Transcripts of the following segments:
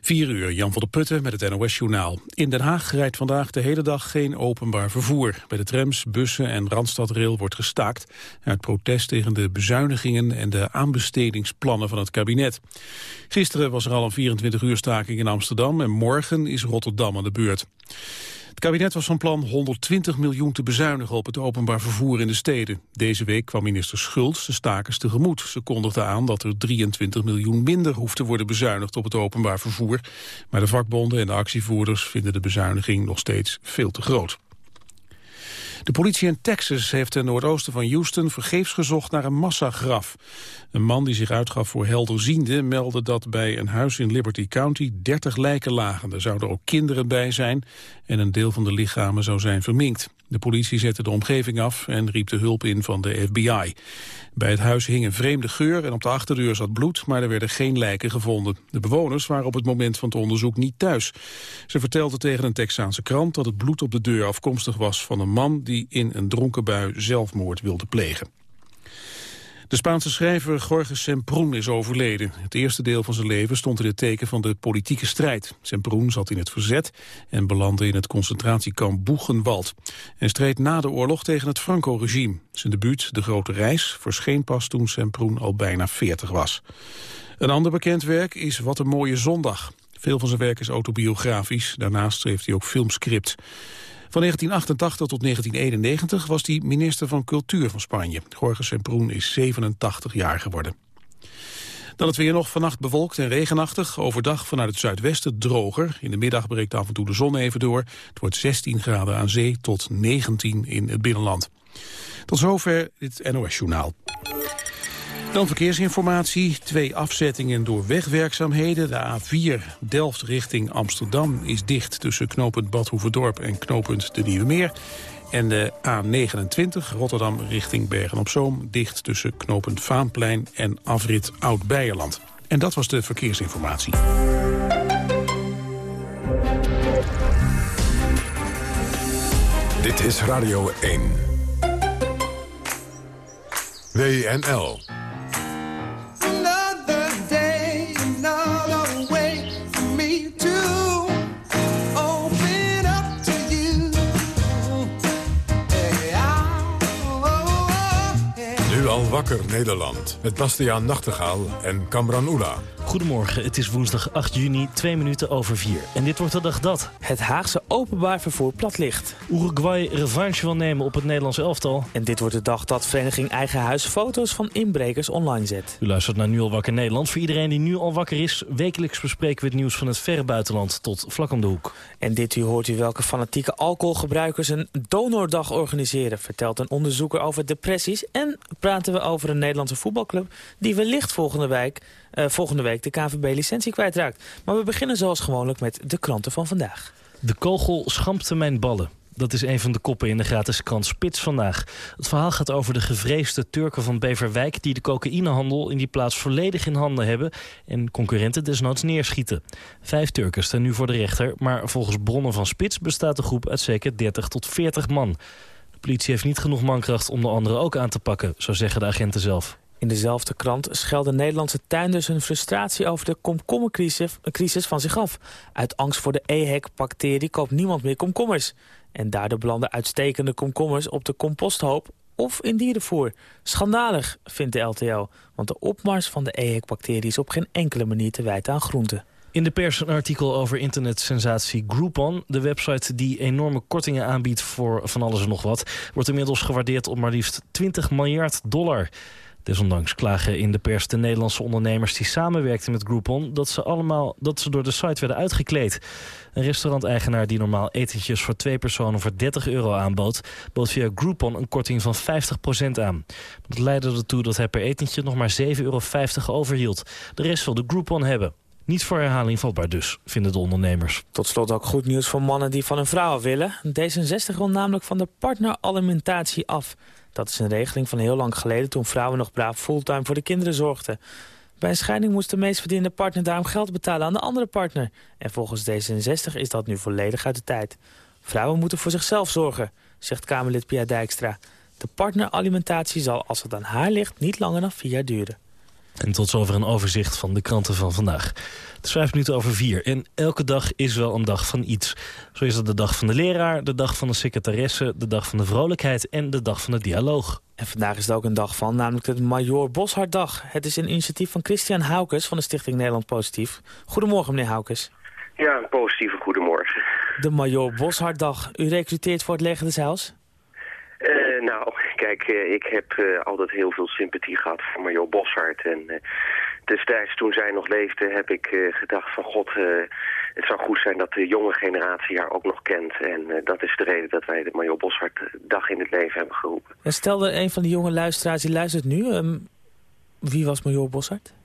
4 uur, Jan van der Putten met het NOS-journaal. In Den Haag rijdt vandaag de hele dag geen openbaar vervoer. Bij de trams, bussen en Randstadrail wordt gestaakt... uit protest tegen de bezuinigingen en de aanbestedingsplannen van het kabinet. Gisteren was er al een 24 uur staking in Amsterdam... en morgen is Rotterdam aan de beurt. Het kabinet was van plan 120 miljoen te bezuinigen op het openbaar vervoer in de steden. Deze week kwam minister Schultz de stakers tegemoet. Ze kondigde aan dat er 23 miljoen minder hoeft te worden bezuinigd op het openbaar vervoer. Maar de vakbonden en de actievoerders vinden de bezuiniging nog steeds veel te groot. De politie in Texas heeft ten noordoosten van Houston vergeefs gezocht naar een massagraf. Een man die zich uitgaf voor helderziende meldde dat bij een huis in Liberty County 30 lijken lagen. Er zouden ook kinderen bij zijn en een deel van de lichamen zou zijn verminkt. De politie zette de omgeving af en riep de hulp in van de FBI. Bij het huis hing een vreemde geur en op de achterdeur zat bloed, maar er werden geen lijken gevonden. De bewoners waren op het moment van het onderzoek niet thuis. Ze vertelden tegen een Texaanse krant dat het bloed op de deur afkomstig was van een man die in een dronken bui zelfmoord wilde plegen. De Spaanse schrijver Jorge Semprún is overleden. Het eerste deel van zijn leven stond in het teken van de politieke strijd. Semprún zat in het verzet en belandde in het concentratiekamp Boegenwald. En streed na de oorlog tegen het Franco-regime. Zijn debuut, De Grote Reis, verscheen pas toen Semprún al bijna 40 was. Een ander bekend werk is Wat een mooie zondag. Veel van zijn werk is autobiografisch. Daarnaast schreef hij ook filmscript. Van 1988 tot 1991 was hij minister van Cultuur van Spanje. Jorge Semproen is 87 jaar geworden. Dan het weer nog vannacht bewolkt en regenachtig. Overdag vanuit het zuidwesten droger. In de middag breekt af en toe de zon even door. Het wordt 16 graden aan zee tot 19 in het binnenland. Tot zover dit NOS-journaal. Dan verkeersinformatie. Twee afzettingen door wegwerkzaamheden. De A4 Delft richting Amsterdam is dicht tussen knooppunt Badhoevedorp en knooppunt De Nieuwe Meer. En de A29 Rotterdam richting Bergen-op-Zoom dicht tussen knooppunt Vaanplein en afrit Oud-Beijerland. En dat was de verkeersinformatie. Dit is Radio 1. WNL. Wakker Nederland. Met Bastiaan Nachtegaal en Kamran Oela. Goedemorgen, het is woensdag 8 juni, 2 minuten over 4. En dit wordt de dag dat... Het Haagse openbaar vervoer plat ligt. Uruguay revanche wil nemen op het Nederlandse elftal. En dit wordt de dag dat Vereniging Eigen Huis foto's van inbrekers online zet. U luistert naar Nu al wakker Nederland. Voor iedereen die nu al wakker is, wekelijks bespreken we het nieuws van het verre buitenland tot vlak om de hoek. En dit u hoort u welke fanatieke alcoholgebruikers een donordag organiseren, vertelt een onderzoeker over depressies. En we over een Nederlandse voetbalclub die wellicht volgende week uh, volgende week de KVB-licentie kwijtraakt. Maar we beginnen zoals gewoonlijk met de kranten van vandaag. De kogel schampte mijn ballen. Dat is een van de koppen in de gratis krant Spits vandaag. Het verhaal gaat over de gevreesde Turken van Beverwijk... die de cocaïnehandel in die plaats volledig in handen hebben... en concurrenten desnoods neerschieten. Vijf Turken staan nu voor de rechter... maar volgens bronnen van Spits bestaat de groep uit zeker 30 tot 40 man. De politie heeft niet genoeg mankracht om de anderen ook aan te pakken... zo zeggen de agenten zelf. In dezelfde krant schelden Nederlandse tuinders hun frustratie over de komkommercrisis van zich af. Uit angst voor de EHEC-bacterie koopt niemand meer komkommers. En daardoor belanden uitstekende komkommers op de composthoop of in dierenvoer. Schandalig, vindt de LTO, want de opmars van de EHEC-bacterie is op geen enkele manier te wijten aan groenten. In de pers een artikel over internetsensatie Groupon. De website die enorme kortingen aanbiedt voor van alles en nog wat... wordt inmiddels gewaardeerd op maar liefst 20 miljard dollar. Desondanks klagen in de pers de Nederlandse ondernemers die samenwerkten met Groupon... dat ze, allemaal, dat ze door de site werden uitgekleed. Een restauranteigenaar die normaal etentjes voor twee personen voor 30 euro aanbood... bood via Groupon een korting van 50% aan. Dat leidde ertoe dat hij per etentje nog maar 7,50 euro overhield. De rest wil de Groupon hebben. Niet voor herhaling vatbaar dus, vinden de ondernemers. Tot slot ook goed nieuws voor mannen die van een vrouw willen. D66 wil namelijk van de partneralimentatie af. Dat is een regeling van heel lang geleden toen vrouwen nog braaf fulltime voor de kinderen zorgden. Bij een scheiding moest de meest verdiende partner daarom geld betalen aan de andere partner. En volgens D66 is dat nu volledig uit de tijd. Vrouwen moeten voor zichzelf zorgen, zegt Kamerlid Pia Dijkstra. De partneralimentatie zal, als het aan haar ligt, niet langer dan vier jaar duren. En tot zover een overzicht van de kranten van vandaag. Het is vijf minuten over vier. En elke dag is wel een dag van iets. Zo is het de dag van de leraar, de dag van de secretaresse... de dag van de vrolijkheid en de dag van de dialoog. En vandaag is het ook een dag van, namelijk de Major Bosharddag. Het is een initiatief van Christian Haukes van de Stichting Nederland Positief. Goedemorgen, meneer Haukes. Ja, een positieve goedemorgen. De Major Bosharddag. U recruteert voor het leger des Heils? Uh, nou, kijk, uh, ik heb uh, altijd heel veel sympathie gehad voor Major Boshart. En destijds toen zij nog leefde heb ik gedacht van god, het zou goed zijn dat de jonge generatie haar ook nog kent. En dat is de reden dat wij de Major Boshart dag in het leven hebben geroepen. En stelde een van de jonge luisteraars, die luistert nu, um, wie was Major Boshart?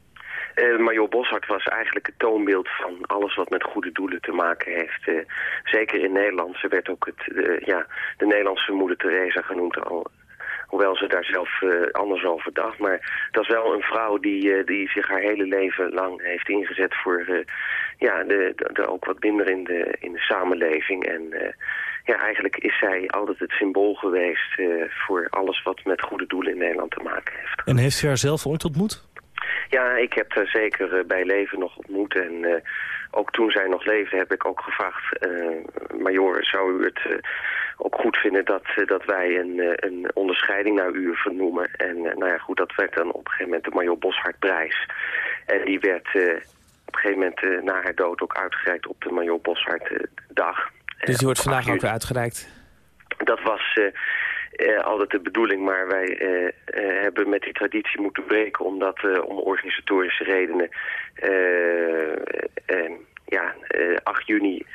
Uh, Major Boshart was eigenlijk het toonbeeld van alles wat met goede doelen te maken heeft. Uh, zeker in Nederland. Ze werd ook het, uh, ja, de Nederlandse moeder Teresa genoemd. Al, hoewel ze daar zelf anders over dacht. Maar dat is wel een vrouw die, die zich haar hele leven lang heeft ingezet voor ja, de, de, de, ook wat minder in de, in de samenleving. En ja, eigenlijk is zij altijd het symbool geweest voor alles wat met goede doelen in Nederland te maken heeft. En heeft u haar zelf ooit ontmoet? Ja, ik heb haar zeker uh, bij leven nog ontmoet. En uh, ook toen zij nog leefde heb ik ook gevraagd... Uh, major, zou u het ook goed vinden dat, dat wij een, een onderscheiding naar u vernoemen? En nou ja, goed, dat werd dan op een gegeven moment de Major Boshartprijs. En die werd op een gegeven moment na haar dood ook uitgereikt op de Major Boshart-dag. Dus die wordt vandaag ook weer uitgereikt? Dat was altijd de bedoeling, maar wij uh, uh, hebben met die traditie moeten breken omdat om organisatorische redenen ja, 8 juni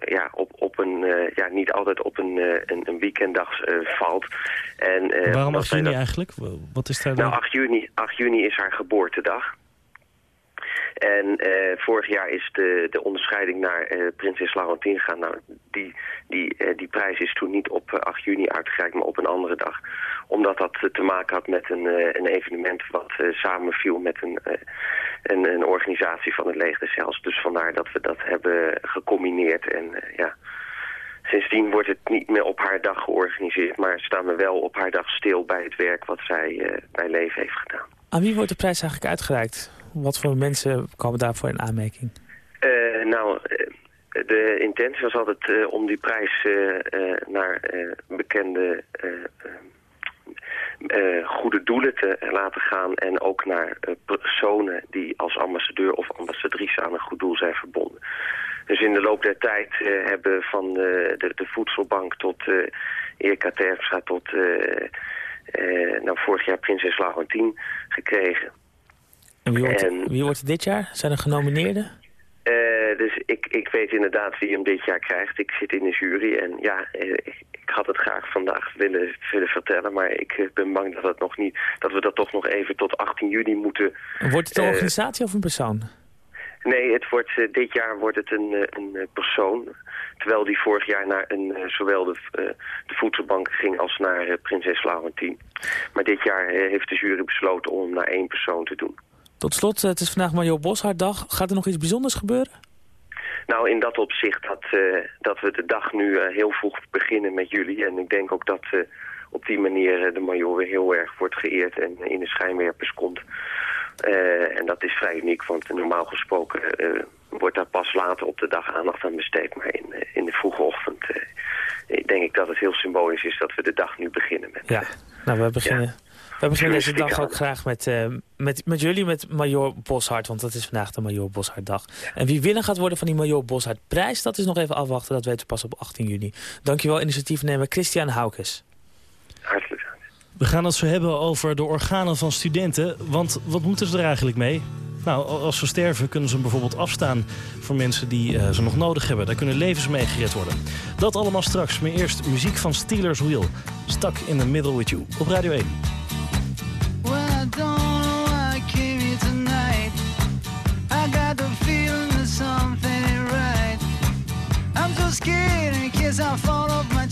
ja, op, op een, ja, niet altijd op een, een, een weekenddag valt. En, Waarom 8 juni dat... eigenlijk? Wat is daar nou, 8 juni, 8 juni is haar geboortedag. En uh, vorig jaar is de, de onderscheiding naar uh, prinses Laurentien gegaan. Nou, die, die, uh, die prijs is toen niet op 8 juni uitgereikt, maar op een andere dag. Omdat dat te maken had met een, een evenement wat samenviel met een, een, een, organisatie van het leger zelfs. Dus vandaar dat we dat hebben gecombineerd. En ja, sindsdien wordt het niet meer op haar dag georganiseerd, maar staan we wel op haar dag stil bij het werk wat zij bij leven heeft gedaan. Aan wie wordt de prijs eigenlijk uitgereikt? Wat voor mensen komen daarvoor in aanmerking? Uh, nou, de intentie was altijd uh, om die prijs uh, naar bekende goede doelen te laten gaan. En ook naar personen die als ambassadeur of ambassadrice aan een goed doel zijn verbonden. Dus in de loop der tijd hebben van de, de, voedselbank tot Erika Terpstra tot nou, vorig jaar Prinses Laurentien gekregen. En wie wordt, wie wordt het dit jaar? Zijn er genomineerden? Uh, dus ik, ik weet inderdaad wie hem dit jaar krijgt. Ik zit in de jury en ja, ik, ik, had het graag vandaag willen, willen vertellen. Maar ik uh, ben bang dat, het nog niet, dat we dat toch nog even tot 18 juni moeten... Wordt het een organisatie of een persoon? Nee, het wordt, dit jaar wordt het een, een persoon. Terwijl die vorig jaar naar een, zowel de, de voedselbank ging als naar prinses Laurentien. Maar dit jaar heeft de jury besloten om naar één persoon te doen. Tot slot, het is vandaag Mario Boshaarddag. Gaat er nog iets bijzonders gebeuren? Nou, in dat opzicht dat, uh, dat we de dag nu uh, heel vroeg beginnen met jullie. En ik denk ook dat uh, op die manier de major weer heel erg wordt geëerd en in de schijnwerpers komt. en dat is vrij uniek, want normaal gesproken wordt daar pas later op de dag aandacht aan besteed. Maar in, in de vroege ochtend denk ik dat het heel symbolisch is dat we de dag nu beginnen. Met, ja, nou we beginnen... Ja. We beginnen deze dag ook graag met, uh, met, met jullie, met Major Boshart. Want dat is vandaag de Major Boshart dag. En wie winnaar gaat worden van die Major Boshart prijs... dat is nog even afwachten, dat weten we pas op 18 juni. Dankjewel initiatiefnemer Christian Haukes. Hartelijk dank. We gaan het zo hebben over de organen van studenten. Want wat moeten ze er eigenlijk mee? Nou, als ze sterven kunnen ze bijvoorbeeld afstaan voor mensen die uh, ze nog nodig hebben. Daar kunnen levens mee gered worden. Dat allemaal straks. Maar eerst muziek van Steelers Wheel. Stuck in the Middle with You op Radio 1.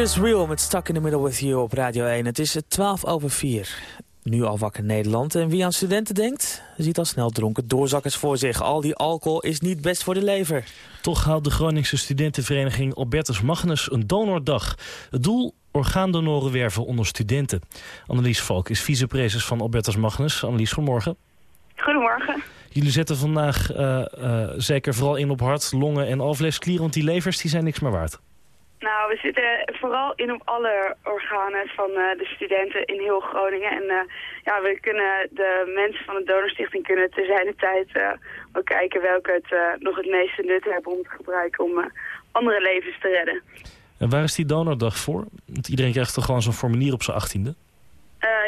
Steelers Real met Stuck in the Middle with You op Radio 1. Het is 12 over 4. Nu al wakker Nederland. En wie aan studenten denkt, ziet al snel dronken doorzakkers voor zich. Al die alcohol is niet best voor de lever. Toch houdt de Groningse studentenvereniging Albertus Magnus een donordag. Het doel orgaandonoren werven onder studenten. Annelies Valk is vicepresident van Albertus Magnus. Annelies, goedemorgen. Goedemorgen. Jullie zetten vandaag uh, uh, zeker vooral in op hart, longen en alvleesklieren... want die levers die zijn niks meer waard. Nou, we zitten vooral in op alle organen van uh, de studenten in heel Groningen. En uh, ja, we kunnen de mensen van de Donorstichting kunnen te zijn de tijd uh, ook kijken welke het nog het meeste nut hebben om te gebruiken om andere levens te redden. En waar is die donordag voor? Want iedereen krijgt toch gewoon zo'n formulier op zijn achttiende?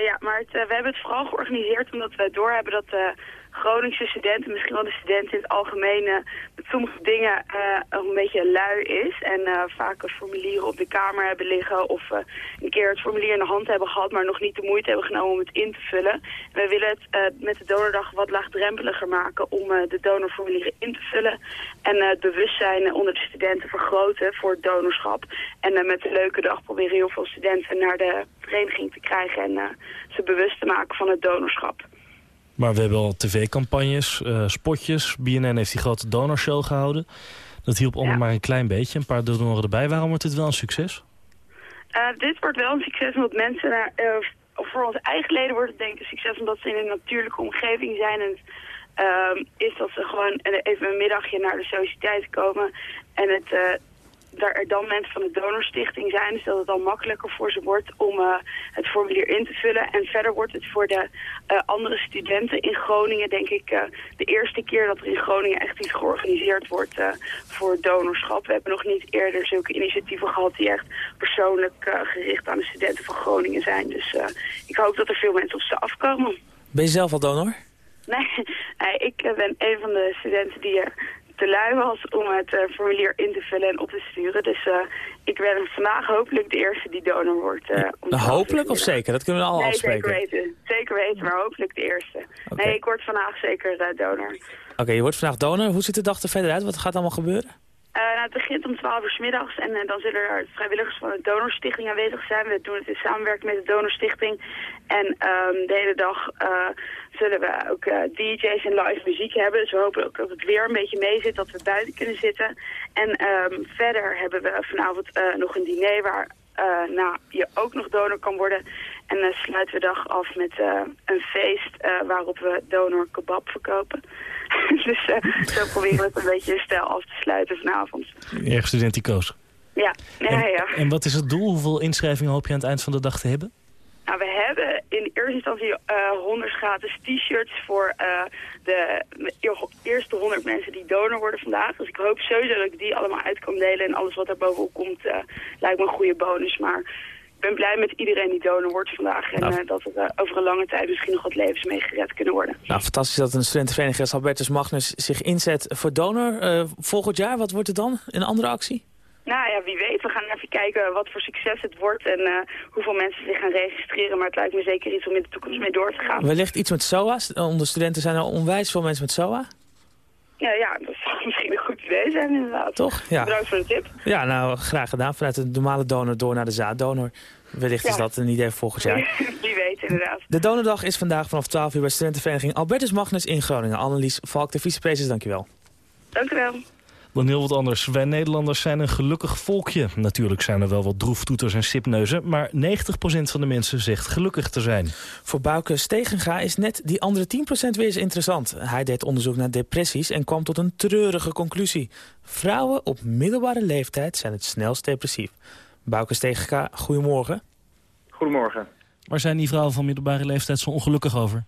ja, maar het, we hebben het vooral georganiseerd omdat we doorhebben dat Groningse studenten, misschien wel de studenten in het algemeen, uh, met sommige dingen uh, een beetje lui is. En uh, vaak een formulier op de kamer hebben liggen of een keer het formulier in de hand hebben gehad, maar nog niet de moeite hebben genomen om het in te vullen. En we willen het met de donordag wat laagdrempeliger maken om de donorformulieren in te vullen. En het bewustzijn onder de studenten vergroten voor het donorschap. En met de leuke dag proberen heel veel studenten naar de vereniging te krijgen en ze bewust te maken van het donorschap. Maar we hebben al tv-campagnes, uh, spotjes. BNN heeft die grote donorshow gehouden. Dat hielp allemaal maar een klein beetje. Een paar donoren erbij. Waarom wordt dit wel een succes? Uh, dit wordt wel een succes omdat mensen... Naar, uh, voor onze eigen leden wordt het denk ik een succes omdat ze in een natuurlijke omgeving zijn. En het is dat ze gewoon even een middagje naar de sociëteit komen. En het daar er dan mensen van de donorstichting zijn, dus dat het dan makkelijker voor ze wordt om uh, het formulier in te vullen. En verder wordt het voor de uh, andere studenten in Groningen, denk ik, uh, de eerste keer dat er in Groningen echt iets georganiseerd wordt voor donorschap. We hebben nog niet eerder zulke initiatieven gehad die echt persoonlijk gericht aan de studenten van Groningen zijn. Dus ik hoop dat er veel mensen op ze afkomen. Ben je zelf al donor? Nee, nee ik ben een van de studenten die te lui was om het uh, formulier in te vullen en op te sturen. Dus uh, ik ben vandaag hopelijk de eerste die donor wordt. Uh, hopelijk of zeker? Dat kunnen we al nee, afspreken. zeker weten. Zeker weten, maar hopelijk de eerste. Okay. Nee, ik word vandaag zeker donor. Oké, okay, je wordt vandaag donor. Hoe ziet de dag er verder uit? Wat gaat allemaal gebeuren? Uh, het begint om 12 uur s middags en uh, dan zullen er vrijwilligers van de Donorstichting aanwezig zijn. We doen het in samenwerking met de Donorstichting. En um, de hele dag uh, zullen we ook DJ's en live muziek hebben. Dus we hopen ook dat het weer een beetje mee zit, dat we buiten kunnen zitten. En um, verder hebben we vanavond nog een diner waar je ook nog donor kan worden. En sluiten we de dag af met een feest waarop we donor kebab verkopen. dus uh, zo proberen we het een beetje stijl af te sluiten vanavond. Erg studenticoos. Ja, ja, en, ja. En wat is het doel? Hoeveel inschrijvingen hoop je aan het eind van de dag te hebben? Nou, we hebben in eerste instantie uh, 100 gratis t-shirts voor uh, de eerste 100 mensen die donor worden vandaag. Dus ik hoop sowieso dat ik die allemaal uit kan delen. En alles wat er bovenop komt lijkt me een goede bonus. Maar ben blij met iedereen die donor wordt vandaag. En nou. uh, dat er uh, over een lange tijd misschien nog wat levens mee gered kunnen worden. Nou, fantastisch dat een studentenvereniging als Albertus Magnus zich inzet voor donor. Uh, volgend jaar, wat wordt het dan? Een andere actie? Nou ja, wie weet. We gaan even kijken wat voor succes het wordt en uh, hoeveel mensen zich gaan registreren. Maar het lijkt me zeker iets om in de toekomst mee door te gaan. Wellicht iets met SOA's. Onder studenten zijn er onwijs veel mensen met SOA. Ja, ja, dat zou misschien een idee zijn inderdaad. Toch? Ja. Bedankt voor de tip. Ja, nou, graag gedaan. Vanuit de normale donor door naar de zaaddonor. Wellicht ja. is dat een idee volgend jaar. Wie weet, inderdaad. De donordag is vandaag vanaf 12 uur bij studentenvereniging Albertus Magnus in Groningen. Annelies Valk, de vicepresident, dankjewel. Dank u wel. Dan heel wat anders. Wij Nederlanders zijn een gelukkig volkje. Natuurlijk zijn er wel wat droeftoeters en sipneuzen... maar 90% van de mensen zegt gelukkig te zijn. Voor Bouke Stegenga is net die andere 10% weer eens interessant. Hij deed onderzoek naar depressies en kwam tot een treurige conclusie. Vrouwen op middelbare leeftijd zijn het snelst depressief. Bouke Stegenga, goedemorgen. Goedemorgen. Waar zijn die vrouwen van middelbare leeftijd zo ongelukkig over?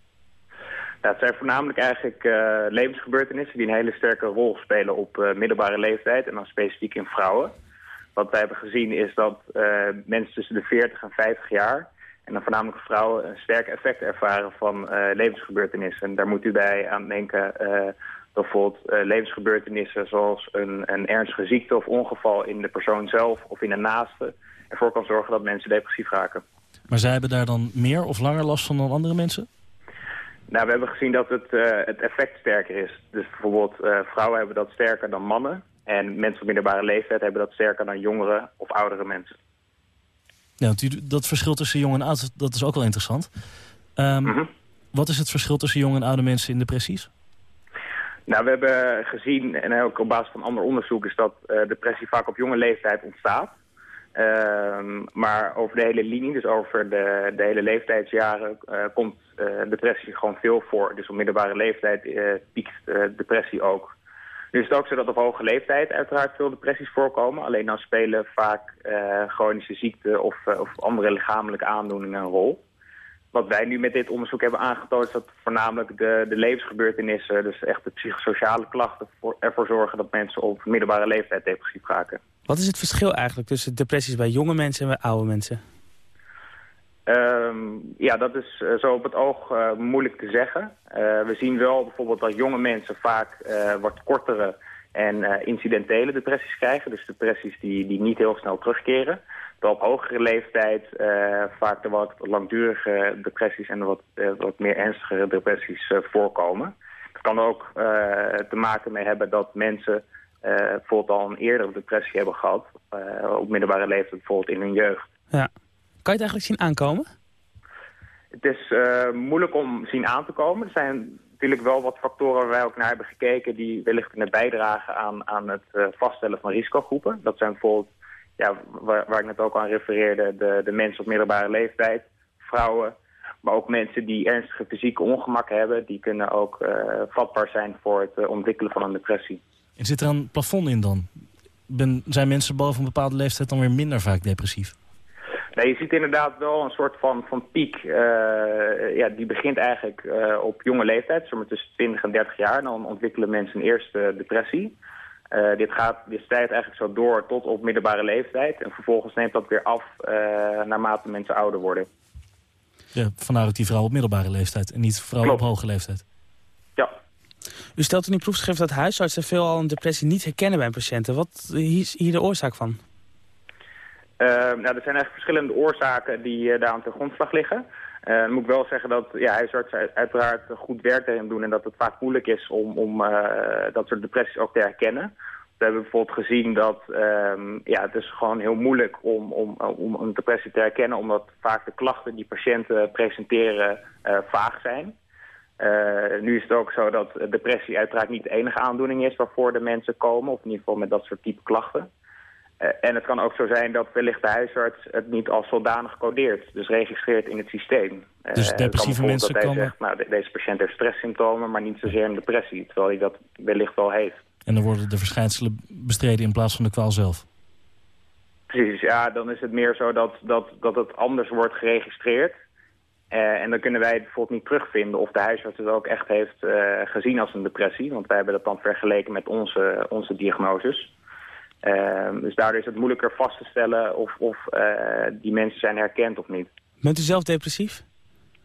Ja, het zijn voornamelijk eigenlijk uh, levensgebeurtenissen die een hele sterke rol spelen op uh, middelbare leeftijd en dan specifiek in vrouwen. Wat wij hebben gezien is dat uh, mensen tussen de 40 en 50 jaar en dan voornamelijk vrouwen een sterk effect ervaren van levensgebeurtenissen. En daar moet u bij aan denken bijvoorbeeld levensgebeurtenissen zoals een, een ernstige ziekte of ongeval in de persoon zelf of in een naaste ervoor kan zorgen dat mensen depressief raken. Maar zij hebben daar dan meer of langer last van dan andere mensen? Nou, we hebben gezien dat het, uh, het effect sterker is. Dus bijvoorbeeld uh, vrouwen hebben dat sterker dan mannen. En mensen op middelbare leeftijd hebben dat sterker dan jongere of oudere mensen. Ja, dat verschil tussen jong en oud, dat is ook wel interessant. Ehm, Mhm. Wat is het verschil tussen jong en oude mensen in depressies? Nou, we hebben gezien, en ook op basis van ander onderzoek, is dat eh, depressie vaak op jonge leeftijd ontstaat. Ehm, maar over de hele linie, dus over de, de hele leeftijdsjaren, eh, komt eh, depressie gewoon veel voor. Dus op middelbare leeftijd eh, piekt depressie ook. Nu is het ook zo dat op hoge leeftijd uiteraard veel depressies voorkomen. Alleen dan spelen vaak chronische ziekten of, of andere lichamelijke aandoeningen een rol. Wat wij nu met dit onderzoek hebben aangetoond is dat voornamelijk de, de levensgebeurtenissen, dus echt de psychosociale klachten, voor, ervoor zorgen dat mensen op middelbare leeftijd depressief raken. Wat is het verschil eigenlijk tussen depressies bij jonge mensen en bij oude mensen? Ehm, ja, dat is eh, zo op het oog eh, moeilijk te zeggen. Eh, we zien wel bijvoorbeeld dat jonge mensen vaak wat kortere en incidentele depressies krijgen. Dus depressies die, die niet heel snel terugkeren. Terwijl op hogere leeftijd vaak de wat langdurige depressies en wat, wat meer ernstigere depressies voorkomen. Dat kan ook te maken mee hebben dat mensen bijvoorbeeld al een eerdere depressie hebben gehad. eh, op middelbare leeftijd bijvoorbeeld in hun jeugd. Ja. Kan je het eigenlijk zien aankomen? Het is eh, moeilijk om zien aan te komen. Er zijn natuurlijk wel wat factoren waar wij ook naar hebben gekeken... die wellicht kunnen bijdragen aan, aan het eh, vaststellen van risicogroepen. Dat zijn bijvoorbeeld, ja, waar, waar ik net ook aan refereerde... de, de mensen op middelbare leeftijd, vrouwen... maar ook mensen die ernstige fysieke ongemakken hebben... die kunnen ook eh, vatbaar zijn voor het eh, ontwikkelen van een depressie. En zit er een plafond in dan? Ben, zijn mensen boven een bepaalde leeftijd dan weer minder vaak depressief? Nee, je ziet inderdaad wel een soort van, van piek. Eh, ja, die begint eigenlijk eh, op jonge leeftijd, tussen 20 en 30 jaar. Dan ontwikkelen mensen een eerste depressie. Eh, dit, gaat, dit stijgt eigenlijk zo door tot op middelbare leeftijd. En vervolgens neemt dat weer af naarmate mensen ouder worden. Ja, vandaar ook die vrouw op middelbare leeftijd en niet vrouw Klopt. op hoge leeftijd. U stelt in uw proefschrift dat huisartsen veelal een depressie niet herkennen bij patiënten. Wat is hier de oorzaak van? Eh, nou, er zijn eigenlijk verschillende oorzaken die eh, daar aan ten grondslag liggen. Eh, dan moet ik wel zeggen dat ja, huisartsen uit- uiteraard goed werk erin doen... en dat het vaak moeilijk is om, om dat soort depressies ook te herkennen. We hebben bijvoorbeeld gezien dat ehm, ja, het is gewoon heel moeilijk om, om, om een depressie te herkennen... omdat vaak de klachten die patiënten presenteren vaag zijn. Eh, nu is het ook zo dat depressie uiteraard niet de enige aandoening is... waarvoor de mensen komen, of in ieder geval met dat soort type klachten. Eh, en het kan ook zo zijn dat wellicht de huisarts het niet als zodanig codeert. Dus registreert in het systeem. Eh, Dus kan depressieve mensen dat hij komen- zegt, nou, de- deze patiënt heeft stresssymptomen, maar niet zozeer een depressie. Terwijl hij dat wellicht wel heeft. En dan worden de verschijnselen bestreden in plaats van de kwaal zelf. Precies, ja, dan is het meer zo dat, dat, dat het anders wordt geregistreerd. Eh, en dan kunnen wij het bijvoorbeeld niet terugvinden of de huisarts het ook echt heeft eh, gezien als een depressie. Want wij hebben dat dan vergeleken met onze, onze diagnoses. Eh, dus daardoor is het moeilijker vast te stellen of, of die mensen zijn herkend of niet. Bent u zelf depressief?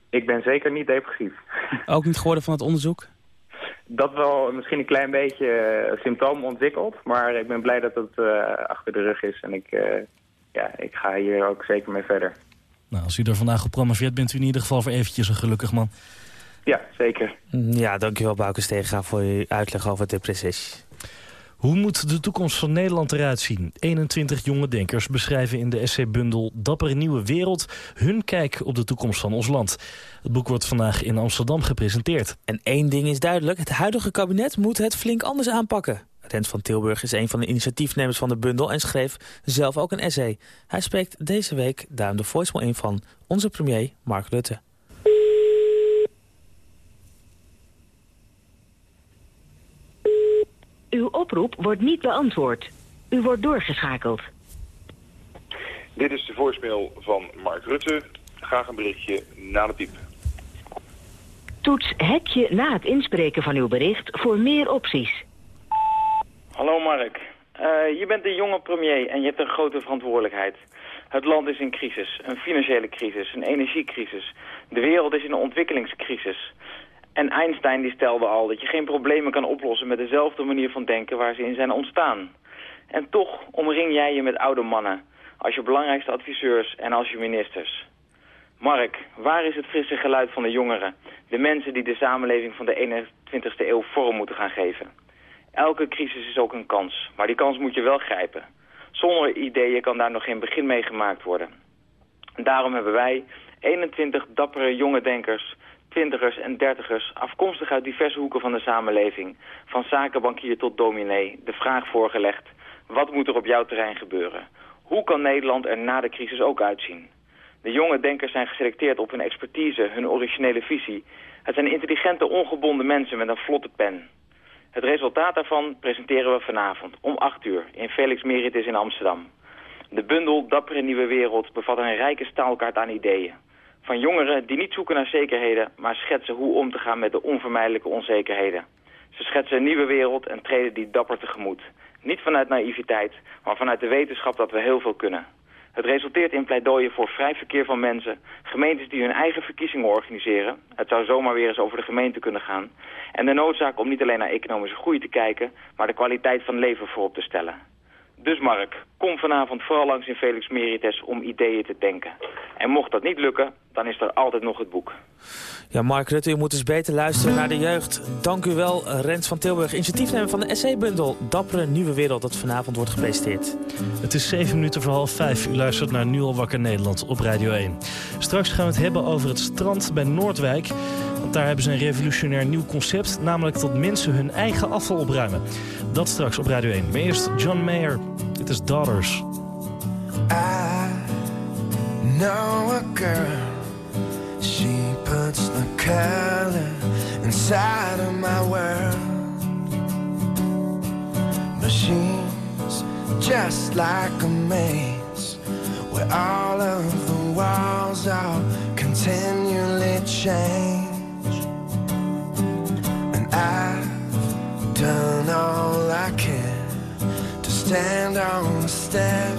Ik ben zeker niet depressief. Ook niet geworden van het onderzoek? Dat wel misschien een klein beetje symptomen ontwikkeld. Maar ik ben blij dat het achter de rug is. En ik, ja, ik ga hier ook zeker mee verder. Nou, als u er vandaag op promoveert, bent u in ieder geval voor eventjes een gelukkig man. Ja, zeker. Ja, dankjewel Bouke Steega voor uw uitleg over depressies. Hoe moet de toekomst van Nederland eruit zien? 21 jonge denkers beschrijven in de essaybundel Dappere Nieuwe Wereld... hun kijk op de toekomst van ons land. Het boek wordt vandaag in Amsterdam gepresenteerd. En één ding is duidelijk, het huidige kabinet moet het flink anders aanpakken. Rens van Tilburg is een van de initiatiefnemers van de bundel en schreef zelf ook een essay. Hij spreekt deze week daarom de voicemail in van onze premier Mark Rutte. Uw oproep wordt niet beantwoord. U wordt doorgeschakeld. Dit is de voicemail van Mark Rutte. Graag een berichtje na de piep. Toets hekje na het inspreken van uw bericht voor meer opties. Hallo Mark. Eh, je bent een jonge premier en je hebt een grote verantwoordelijkheid. Het land is in crisis, een financiële crisis, een energiecrisis. De wereld is in een ontwikkelingscrisis. En Einstein die stelde al dat je geen problemen kan oplossen met dezelfde manier van denken waar ze in zijn ontstaan. En toch omring jij je met oude mannen, als je belangrijkste adviseurs en als je ministers. Mark, waar is het frisse geluid van de jongeren? De mensen die de samenleving van de 21ste eeuw vorm moeten gaan geven. Elke crisis is ook een kans, maar die kans moet je wel grijpen. Zonder ideeën kan daar nog geen begin mee gemaakt worden. En daarom hebben wij 21 dappere jonge denkers, twintigers en dertigers... afkomstig uit diverse hoeken van de samenleving... van zakenbankier tot dominee, de vraag voorgelegd... wat moet er op jouw terrein gebeuren? Hoe kan Nederland er na de crisis ook uitzien? De jonge denkers zijn geselecteerd op hun expertise, hun originele visie. Het zijn intelligente, ongebonden mensen met een vlotte pen. Het resultaat daarvan presenteren we vanavond om 8 uur in Felix Meritis in Amsterdam. De bundel Dappere Nieuwe Wereld bevat een rijke staalkaart aan ideeën. Van jongeren die niet zoeken naar zekerheden, maar schetsen hoe om te gaan met de onvermijdelijke onzekerheden. Ze schetsen een nieuwe wereld en treden die dapper tegemoet. Niet vanuit naïviteit, maar vanuit de wetenschap dat we heel veel kunnen. Het resulteert in pleidooien voor vrij verkeer van mensen, gemeentes die hun eigen verkiezingen organiseren. Het zou zomaar weer eens over de gemeente kunnen gaan. En de noodzaak om niet alleen naar economische groei te kijken, maar de kwaliteit van leven voorop te stellen. Dus Mark, kom vanavond vooral langs in Felix Merites om ideeën te denken. En mocht dat niet lukken, dan is er altijd nog het boek. Ja, Mark Rutte, u moet eens beter luisteren naar de jeugd. Dank u wel, Rens van Tilburg, initiatiefnemer van de SC-bundel Dappere Nieuwe Wereld, dat vanavond wordt gepresenteerd. Het is 7 minuten voor half 5. U luistert naar Nu al wakker Nederland op Radio 1. Straks gaan we het hebben over het strand bij Noordwijk. Want daar hebben ze een revolutionair nieuw concept, namelijk dat mensen hun eigen afval opruimen. Dat straks op Radio 1. Maar eerst John Mayer. Dit is Daughters. I know a girl. She puts the color inside of my world. But she's just like a maze where all of the walls are continually change. And I've done all I can to stand on the steps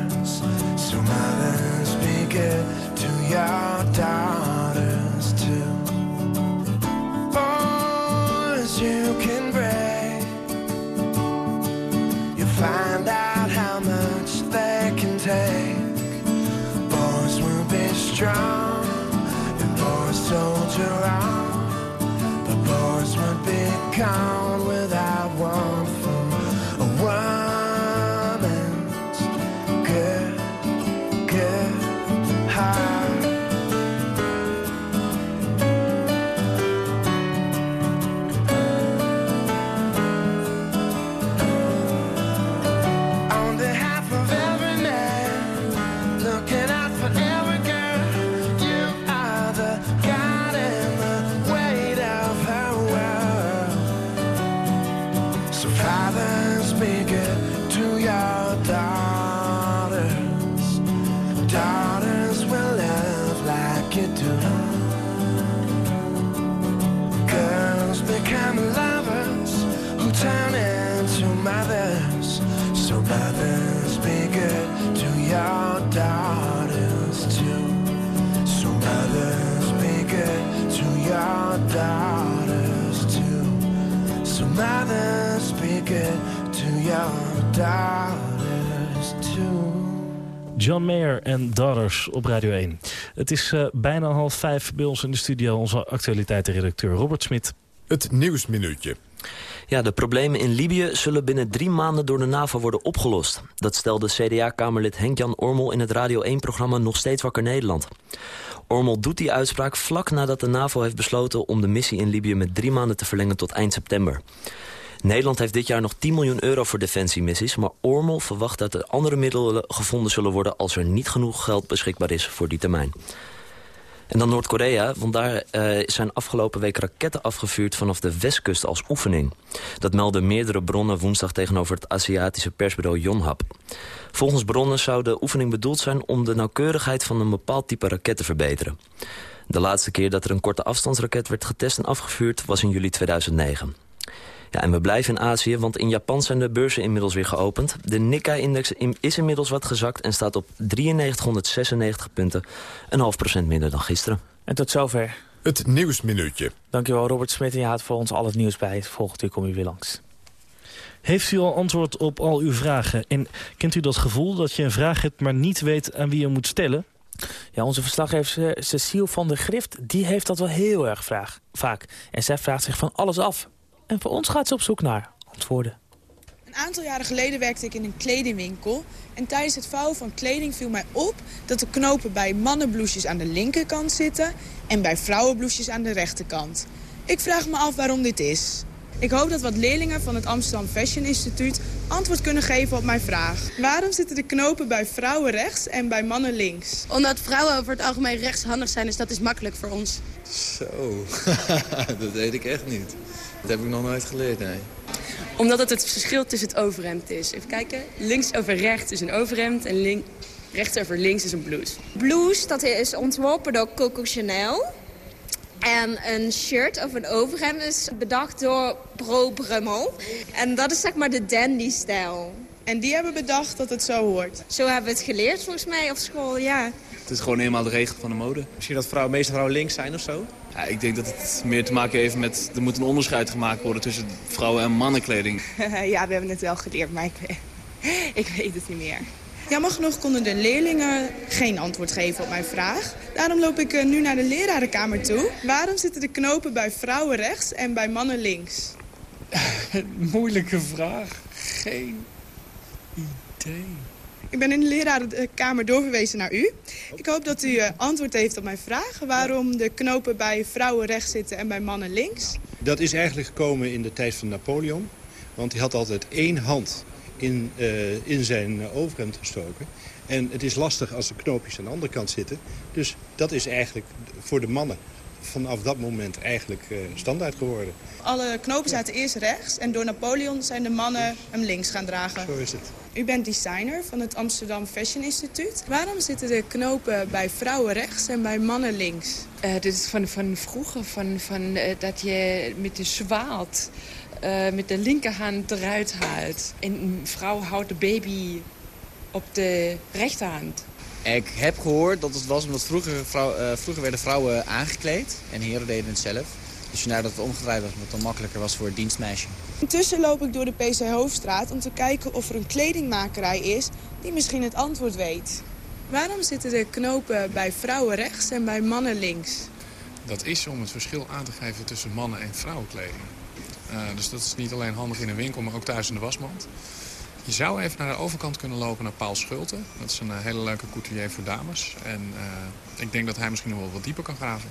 drown and boys don't drown, the boys would become. John Mayer en Daughters op Radio 1. Het is eh, bijna half vijf bij ons in de studio. Onze actualiteitenredacteur Robert Smit. Het Nieuwsminuutje. Ja, de problemen in Libië zullen binnen drie maanden door de NAVO worden opgelost. Dat stelde CDA-kamerlid Henk-Jan Ormel in het Radio 1-programma Nog Steeds Wakker Nederland. Ormel doet die uitspraak vlak nadat de NAVO heeft besloten... om de missie in Libië met drie maanden te verlengen tot eind september. Nederland heeft dit jaar nog 10 miljoen euro voor defensiemissies... maar Ormel verwacht dat er andere middelen gevonden zullen worden... als er niet genoeg geld beschikbaar is voor die termijn. En dan Noord-Korea, want daar uh, zijn afgelopen week raketten afgevuurd vanaf de westkust als oefening. Dat melden meerdere bronnen woensdag tegenover het Aziatische persbureau Yonhap. Volgens bronnen zou de oefening bedoeld zijn om de nauwkeurigheid van een bepaald type raket te verbeteren. De laatste keer dat er een korte afstandsraket werd getest en afgevuurd was in juli 2009. Ja, en we blijven in Azië, want in Japan zijn de beurzen inmiddels weer geopend. De Nikkei-index is inmiddels wat gezakt en staat op 9396 punten. Een half procent minder dan gisteren. En tot zover. Het Nieuwsminuutje. Dankjewel Robert Smit en je houdt voor ons al het nieuws bij. Volgend uur kom je weer langs. Heeft u al antwoord op al uw vragen? En kent u dat gevoel dat je een vraag hebt, maar niet weet aan wie je moet stellen? Ja, onze verslaggever Cecile van der Grift, die heeft dat wel heel erg vraag, vaak. En zij vraagt zich van alles af. En voor ons gaat ze op zoek naar antwoorden. Een aantal jaren geleden werkte ik in een kledingwinkel. En tijdens het vouwen van kleding viel mij op dat de knopen bij mannenbloesjes aan de linkerkant zitten... en bij vrouwenbloesjes aan de rechterkant. Ik vraag me af waarom dit is. Ik hoop dat wat leerlingen van het Amsterdam Fashion Instituut antwoord kunnen geven op mijn vraag. Waarom zitten de knopen bij vrouwen rechts en bij mannen links? Omdat vrouwen over het algemeen rechtshandig zijn, dus dat is makkelijk voor ons. Zo, dat weet ik echt niet. Dat heb ik nog nooit geleerd, nee. Omdat het het verschil tussen het overhemd is. Even kijken. Links over rechts is een overhemd en link, rechts over links is een blouse. Blouse, dat is ontworpen door Coco Chanel. En een shirt of een overhemd is bedacht door Pro Brummel. En dat is zeg maar de dandy-stijl. En die hebben bedacht dat het zo hoort? Zo hebben we het geleerd volgens mij op school, ja. Het is gewoon eenmaal de regel van de mode. Misschien dat vrouwen, meeste vrouwen links zijn of zo? Ja, ik denk dat het meer te maken heeft met... er moet een onderscheid gemaakt worden tussen vrouwen- en mannenkleding. ja, we hebben het wel geleerd, maar ik, ik weet het niet meer. Jammer genoeg konden de leerlingen geen antwoord geven op mijn vraag. Daarom loop ik eh, nu naar de lerarenkamer toe. Waarom zitten de knopen bij vrouwen rechts en bij mannen links? Moeilijke vraag. Geen idee. Ik ben in de lerarenkamer doorverwezen naar u. Ik hoop dat u eh, antwoord heeft op mijn vraag. Waarom de knopen bij vrouwen rechts zitten en bij mannen links? Dat is eigenlijk gekomen in de tijd van Napoleon. Want hij had altijd één hand in, uh, in zijn overhemd gestoken. En het is lastig als de knoopjes aan de andere kant zitten. Dus dat is eigenlijk voor de mannen vanaf dat moment eigenlijk uh, standaard geworden. Alle knopen zaten eerst rechts en door Napoleon zijn de mannen hem links gaan dragen. Zo is het. U bent designer van het Amsterdam Fashion Instituut. Waarom zitten de knopen bij vrouwen rechts en bij mannen links? Uh, dit is van, van vroeger, van, van, uh, dat je met de zwaard uh, met de linkerhand eruit haalt. En een vrouw houdt de baby op de rechterhand. Ik heb gehoord dat het was omdat vroeger, vrouw, uh, vroeger werden vrouwen aangekleed en heren deden het zelf. Dus vandaar dat het omgedraaid was, omdat het dan makkelijker was voor het dienstmeisje. Intussen loop ik door de PC Hoofdstraat om te kijken of er een kledingmakerij is die misschien het antwoord weet. Waarom zitten de knopen bij vrouwen rechts en bij mannen links? Dat is om het verschil aan te geven tussen mannen- en vrouwenkleding. Uh, dus dat is niet alleen handig in een winkel, maar ook thuis in de wasmand. Je zou even naar de overkant kunnen lopen naar Paul Schulte. Dat is een uh, hele leuke couturier voor dames. En uh, ik denk dat hij misschien nog wel wat dieper kan graven.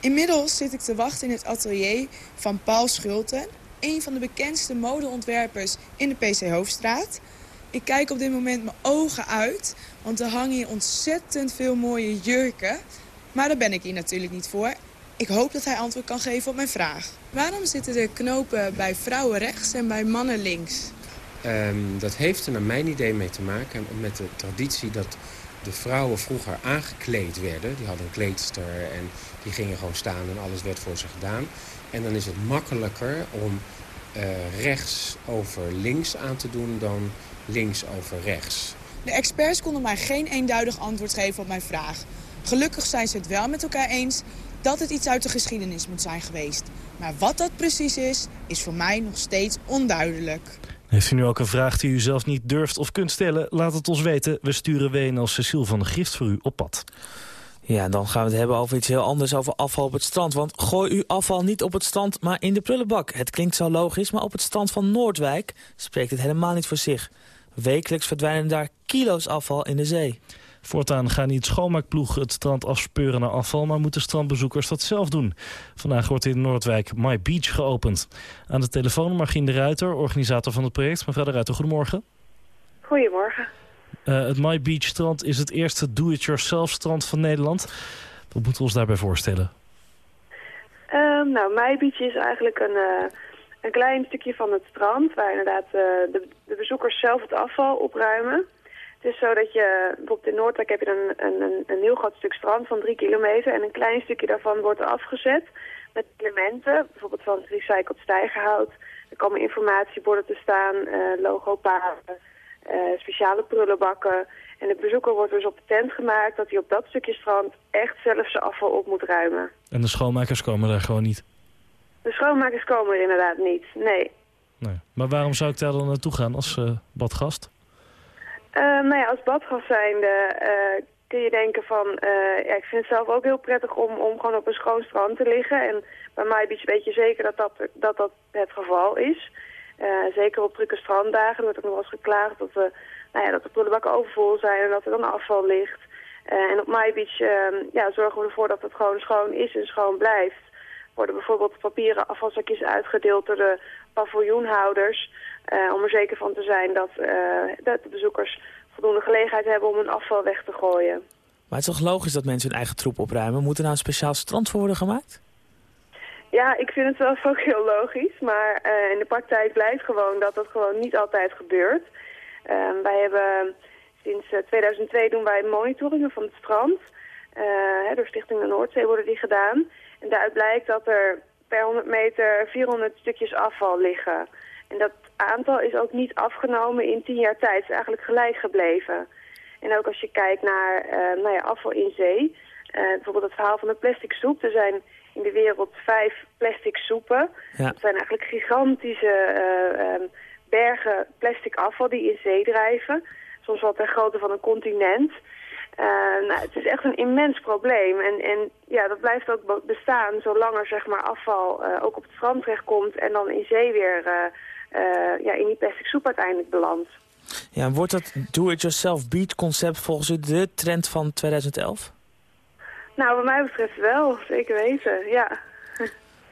Inmiddels zit ik te wachten in het atelier van Paul Schulte. Een van de bekendste modeontwerpers in de PC Hoofdstraat. Ik kijk op dit moment mijn ogen uit. Want er hangen hier ontzettend veel mooie jurken. Maar daar ben ik hier natuurlijk niet voor. Ik hoop dat hij antwoord kan geven op mijn vraag. Waarom zitten de knopen bij vrouwen rechts en bij mannen links? Um, dat heeft er naar mijn idee mee te maken met de traditie dat de vrouwen vroeger aangekleed werden. Die hadden een kleedster en die gingen gewoon staan en alles werd voor ze gedaan. En dan is het makkelijker om uh, rechts over links aan te doen dan links over rechts. De experts konden mij geen eenduidig antwoord geven op mijn vraag. Gelukkig zijn ze het wel met elkaar eens dat het iets uit de geschiedenis moet zijn geweest. Maar wat dat precies is, is voor mij nog steeds onduidelijk. Heeft u nu ook een vraag die u zelf niet durft of kunt stellen? Laat het ons weten. We sturen WNL Cecile van de Gift voor u op pad. Ja, dan gaan we het hebben over iets heel anders, over afval op het strand. Want gooi uw afval niet op het strand, maar in de prullenbak. Het klinkt zo logisch, maar op het strand van Noordwijk spreekt het helemaal niet voor zich. Wekelijks verdwijnen daar kilo's afval in de zee. Voortaan gaan niet schoonmaakploegen het strand afspeuren naar afval... maar moeten strandbezoekers dat zelf doen. Vandaag wordt in Noordwijk My Beach geopend. Aan de telefoon Margien de Ruiter, organisator van het project. Mevrouw de Ruiter, goedemorgen. Goedemorgen. Uh, het My Beach strand is het eerste do-it-yourself strand van Nederland. Wat moeten we ons daarbij voorstellen? Um, nou, My Beach is eigenlijk een, uh, een klein stukje van het strand... waar inderdaad uh, de, de bezoekers zelf het afval opruimen... Het is zo dat je, bijvoorbeeld in Noordwijk heb je een, een, een heel groot stuk strand van drie kilometer en een klein stukje daarvan wordt afgezet met elementen, bijvoorbeeld van recycled stijgerhout. Er komen informatieborden te staan, uh, logopaden, uh, speciale prullenbakken. En de bezoeker wordt dus op de tent gemaakt dat hij op dat stukje strand echt zelf zijn afval op moet ruimen. En de schoonmakers komen daar gewoon niet? De schoonmakers komen er inderdaad niet, nee. nee. Maar waarom zou ik daar dan naartoe gaan als uh, badgast? Uh, nou ja, als badgast zijnde uh, kun je denken van... Uh, ja, ik vind het zelf ook heel prettig om, om gewoon op een schoon strand te liggen. En bij Beach weet je zeker dat dat, dat, dat het geval is. zeker op drukke stranddagen. Wordt ook nog wel eens geklaagd dat, we, nou ja, dat de prullenbakken overvol zijn en dat er dan afval ligt. en op My Beach ja, zorgen we ervoor dat het gewoon schoon is en schoon blijft. Worden bijvoorbeeld papieren afvalzakjes uitgedeeld door de paviljoenhouders... Uh, om er zeker van te zijn dat, uh, dat de bezoekers voldoende gelegenheid hebben om hun afval weg te gooien. Maar het is toch logisch dat mensen hun eigen troep opruimen? Moet er nou een speciaal strand voor worden gemaakt? Ja, ik vind het zelf ook heel logisch. Maar uh, in de praktijk blijkt gewoon dat dat gewoon niet altijd gebeurt. Ehm, wij hebben sinds 2002 doen wij monitoringen van het strand. Hè, door Stichting de Noordzee worden die gedaan. En daaruit blijkt dat er per 100 meter 400 stukjes afval liggen. En dat aantal is ook niet afgenomen in tien jaar tijd. Het is eigenlijk gelijk gebleven. En ook als je kijkt naar uh, nou ja, afval in zee. Uh, bijvoorbeeld het verhaal van de plastic soep. Er zijn in de wereld vijf plastic soepen. Ja. Dat zijn eigenlijk gigantische uh, um, bergen plastic afval die in zee drijven. Soms wel ter grootte van een continent. nou, het is echt een immens probleem. En, en ja, dat blijft ook bestaan zolang er zeg maar, afval ook op het strand terechtkomt... en dan in zee weer ja, in die plastic soep uiteindelijk belandt. Ja, wordt dat do-it-yourself beach concept volgens u de trend van 2011? Nou, wat mij betreft wel, zeker weten, ja.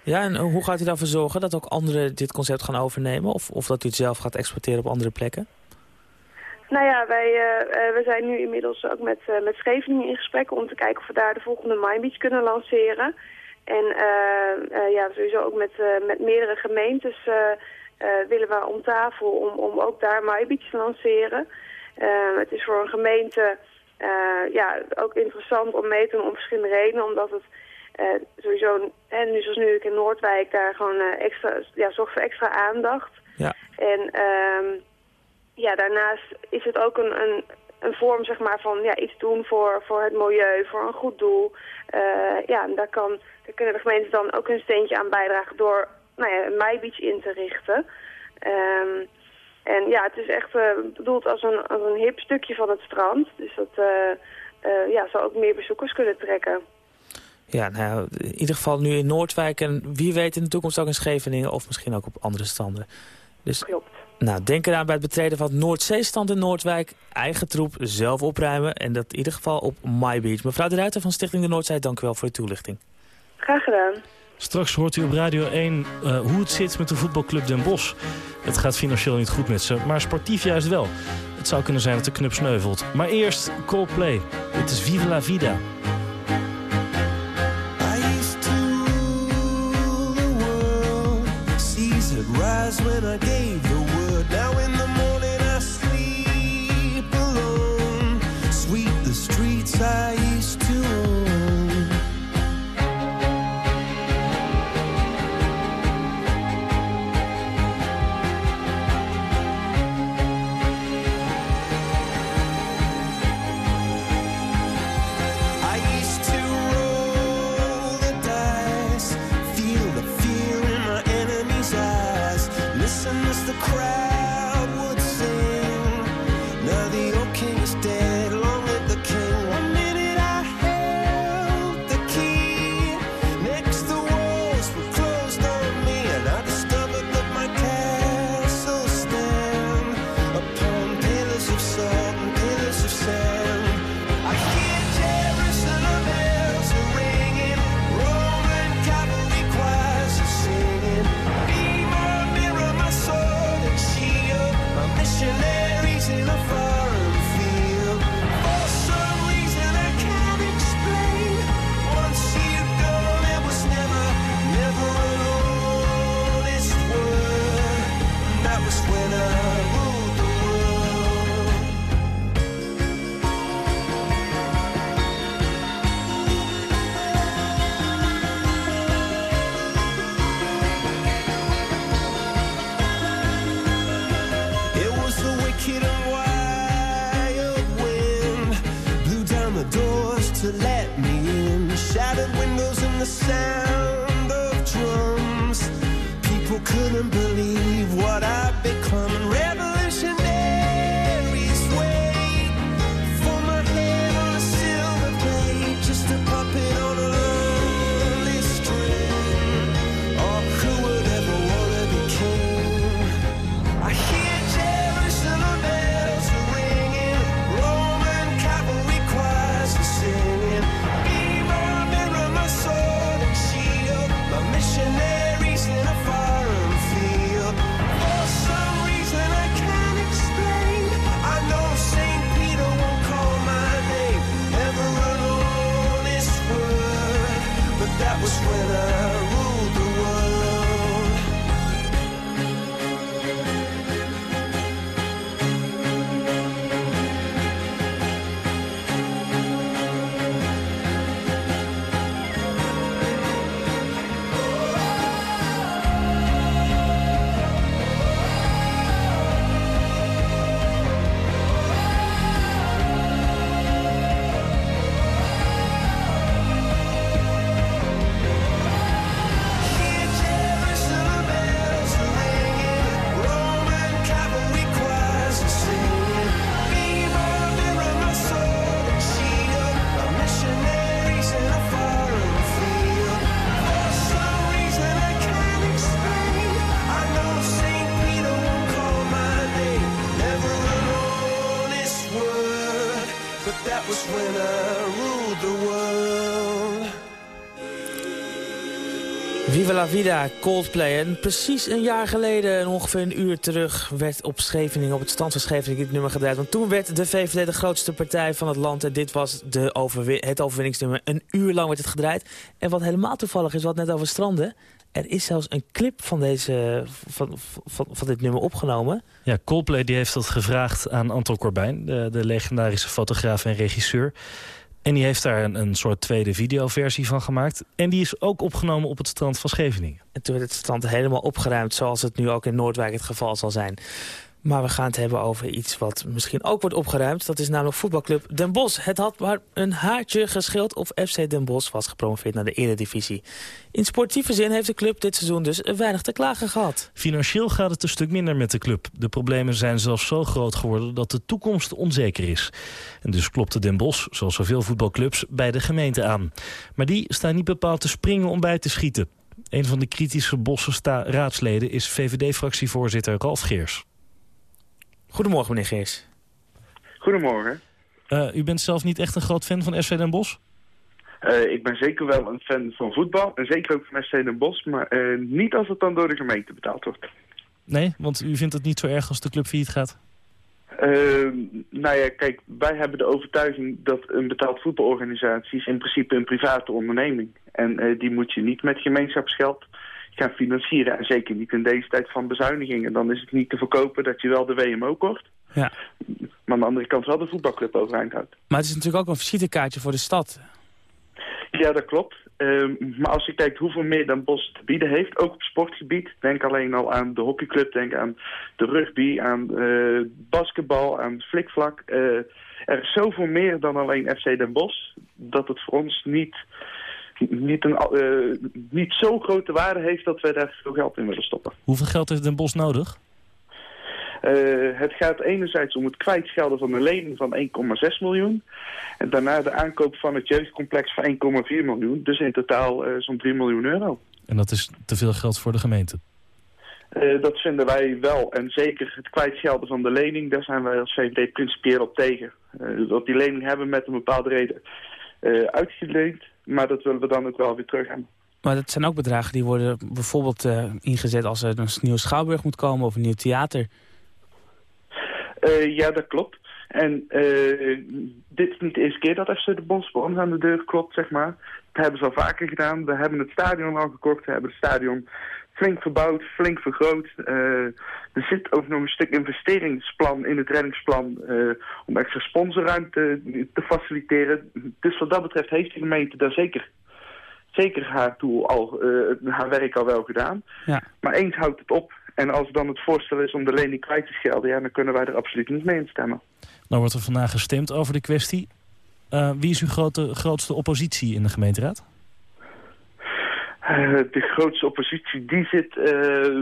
Ja, en hoe gaat u daarvoor zorgen dat ook anderen dit concept gaan overnemen? Of, of dat u het zelf gaat exporteren op andere plekken? Nou ja, wij uh, we zijn nu inmiddels ook met, uh, met Scheveningen in gesprek om te kijken of we daar de volgende Mindbeach kunnen lanceren. En ja, sowieso ook met, met meerdere gemeentes willen we om tafel om, om ook daar MyBeach te lanceren. Uh, het is voor een gemeente uh, ja, ook interessant om mee te doen om verschillende redenen. Omdat het sowieso, en nu zoals nu ik in Noordwijk, daar gewoon extra, ja, zorgt voor extra aandacht. Ja. En um, ja, daarnaast is het ook een, een, een vorm zeg maar, van ja, iets doen voor, voor het milieu, voor een goed doel. ja, en daar, kan, daar kunnen de gemeenten dan ook hun steentje aan bijdragen door nou ja, een MyBeach in te richten. Um, en ja, het is echt uh, bedoeld als een, als een hip stukje van het strand. Dus dat uh, uh, ja, zal ook meer bezoekers kunnen trekken. Ja, nou, in ieder geval nu in Noordwijk en wie weet in de toekomst ook in Scheveningen of misschien ook op andere stranden. Dus, Klopt. Nou, denk eraan bij het betreden van het Noordzeestand in Noordwijk. Eigen troep, zelf opruimen en dat in ieder geval op MyBeach. Mevrouw de Ruiter van Stichting de Noordzee, dank u wel voor de toelichting. Graag gedaan. Straks hoort u op Radio 1 uh, hoe het zit met de voetbalclub Den Bosch. Het gaat financieel niet goed met ze, maar sportief juist wel. Het zou kunnen zijn dat de knub sneuvelt. Maar eerst Coldplay. Dit is Viva la Vida. I Vida, Coldplay. En precies een jaar geleden, en ongeveer een uur terug... werd op Scheveningen, op het stand van Scheveningen, dit nummer gedraaid. Want toen werd de VVD de grootste partij van het land. En dit was de overwin het overwinningsnummer. Een uur lang werd het gedraaid. En wat helemaal toevallig is, wat net over stranden... er is zelfs een clip van, deze, van, van, van dit nummer opgenomen. Ja, Coldplay die heeft dat gevraagd aan Anton Corbijn, de legendarische fotograaf en regisseur. En die heeft daar een, een soort tweede videoversie van gemaakt. En die is ook opgenomen op het strand van Scheveningen. En toen werd het strand helemaal opgeruimd... zoals het nu ook in Noordwijk het geval zal zijn. Maar we gaan het hebben over iets wat misschien ook wordt opgeruimd. Dat is namelijk voetbalclub Den Bosch. Het had maar een haartje gescheeld of FC Den Bosch was gepromoveerd naar de eredivisie. In sportieve zin heeft de club dit seizoen dus weinig te klagen gehad. Financieel gaat het een stuk minder met de club. De problemen zijn zelfs zo groot geworden dat de toekomst onzeker is. En dus klopte Den Bosch, zoals zoveel voetbalclubs, bij de gemeente aan. Maar die staan niet bepaald te springen om bij te schieten. Een van de kritische Bosse raadsleden is VVD-fractievoorzitter Ralf Geers. Goedemorgen, meneer Geers. Goedemorgen. Eh, u bent zelf niet echt een groot fan van FC Den Bosch? Eh, ik ben zeker wel een fan van voetbal en zeker ook van SC Den Bosch, maar eh, niet als het dan door de gemeente betaald wordt. Nee, want u vindt het niet zo erg als de club failliet gaat? Eh, nou ja, kijk, wij hebben de overtuiging dat een betaald voetbalorganisatie is in principe een private onderneming. En eh, die moet je niet met gemeenschapsgeld gaan financieren. En zeker niet in deze tijd van bezuinigingen. Dan is het niet te verkopen dat je wel de WMO kort, Ja. maar aan de andere kant wel de voetbalclub overeind houdt. Maar het is natuurlijk ook een visitekaartje voor de stad. Ja, dat klopt. Ehm, maar als je kijkt hoeveel meer dan Bos te bieden heeft, ook op sportgebied. Denk alleen al aan de hockeyclub, denk aan de rugby, aan eh, basketbal, aan flikvlak. Eh, er is zoveel meer dan alleen FC Den Bosch, dat het voor ons niet, niet, een, eh, niet zo grote waarde heeft dat wij daar veel geld in willen stoppen. Hoeveel geld heeft Den Bosch nodig? Eh, het gaat enerzijds om het kwijtschelden van een lening van 1,6 miljoen. En daarna de aankoop van het jeugdcomplex van 1,4 miljoen. Dus in totaal eh, zo'n 3 miljoen euro. En dat is te veel geld voor de gemeente. Dat vinden wij wel. En zeker het kwijtschelden van de lening, daar zijn wij als VVD principieel op tegen. Dat die lening hebben met een bepaalde reden uitgeleend. Maar dat willen we dan ook wel weer terug hebben. Maar dat zijn ook bedragen die worden bijvoorbeeld eh, ingezet als er een nieuwe schouwburg moet komen of een nieuw theater. Eh, ja, dat klopt. En eh, dit is niet de eerste keer dat FC de Bos bij ons aan de deur klopt, zeg maar. Dat hebben ze al vaker gedaan. We hebben het stadion al gekocht. We hebben het stadion flink verbouwd, flink vergroot. Eh, er zit ook nog een stuk investeringsplan in het reddingsplan eh, om extra sponsorruimte te faciliteren. Dus wat dat betreft heeft de gemeente daar zeker, zeker haar, tool al, eh, haar werk al wel gedaan. Ja. Maar eens houdt het op. En als dan het voorstel is om de lening kwijt te schelden, ja, dan kunnen wij er absoluut niet mee instemmen. Nou wordt er vandaag gestemd over de kwestie. Wie is uw grote, grootste oppositie in de gemeenteraad? Eh, de grootste oppositie die zit eh,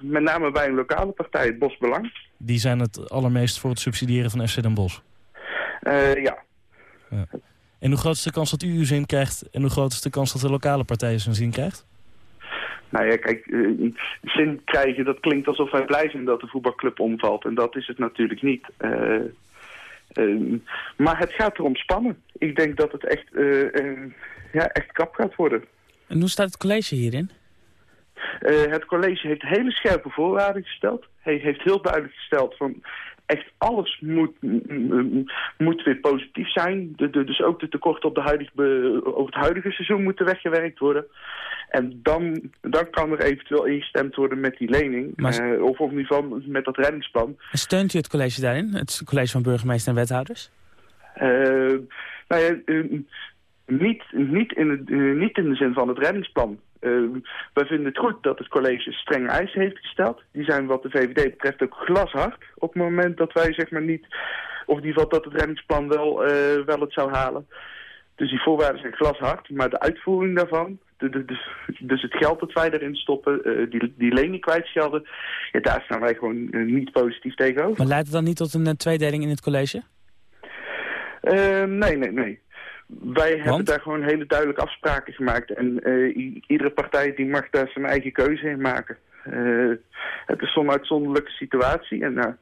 met name bij een lokale partij, het Bosbelang. Die zijn het allermeest voor het subsidiëren van FC Den Bosch. Eh, ja. Ja. En hoe groot is de kans dat u uw zin krijgt... en hoe groot is de kans dat de lokale partij zijn zin krijgt? Nou ja, kijk, zin krijgen, dat klinkt alsof wij blij zijn dat de voetbalclub omvalt. En dat is het natuurlijk niet. Eh, eh, maar het gaat erom spannen. Ik denk dat het echt, ja, echt krap gaat worden. En hoe staat het college hierin? Eh, het college heeft hele scherpe voorwaarden gesteld. Hij heeft heel duidelijk gesteld van echt alles moet, moet weer positief zijn. De, de- dus ook de tekorten op, de huidige, het huidige seizoen moeten weggewerkt worden. En dan, dan kan er eventueel ingestemd worden met die lening. Maar- eh, of in ieder geval met dat reddingsplan. Steunt u het college daarin? Het college van burgemeester en wethouders? Eh, nou ja, niet, niet, in het, eh, niet in de zin van het reddingsplan. Eh, wij vinden het goed dat het college strenge eisen heeft gesteld. Die zijn wat de VVD betreft ook glashard. Op het moment dat wij zeg maar niet, of in ieder geval dat het reddingsplan wel, eh, wel het zou halen. Dus die voorwaarden zijn glashard, maar de uitvoering daarvan, de, de, de- dus het geld dat wij erin stoppen, eh, die, die lening kwijtschelden, ja, daar staan wij gewoon niet positief tegenover. Maar leidt het dan niet tot een tweedeling in het college? Eh, nee, nee, nee. Wij hebben daar gewoon hele duidelijke afspraken gemaakt. En eh, iedere partij die mag daar zijn eigen keuze in maken. Eh, het is zo'n uitzonderlijke situatie. En nou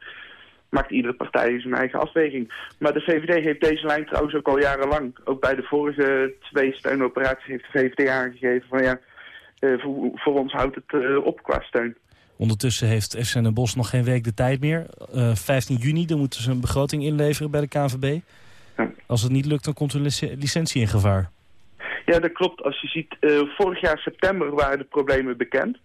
maakt iedere partij zijn eigen afweging. Maar de VVD heeft deze lijn trouwens ook al jarenlang. Ook bij de vorige twee steunoperaties heeft de VVD aangegeven van ja, eh, voor, voor ons houdt het eh, op qua steun. Ondertussen heeft FC Den Bosch nog geen week de tijd meer. Eh 15 juni, dan moeten ze een begroting inleveren bij de KNVB. Als het niet lukt, dan komt hun lic- licentie in gevaar. Ja, dat klopt. Als je ziet, eh, vorig jaar september waren de problemen bekend.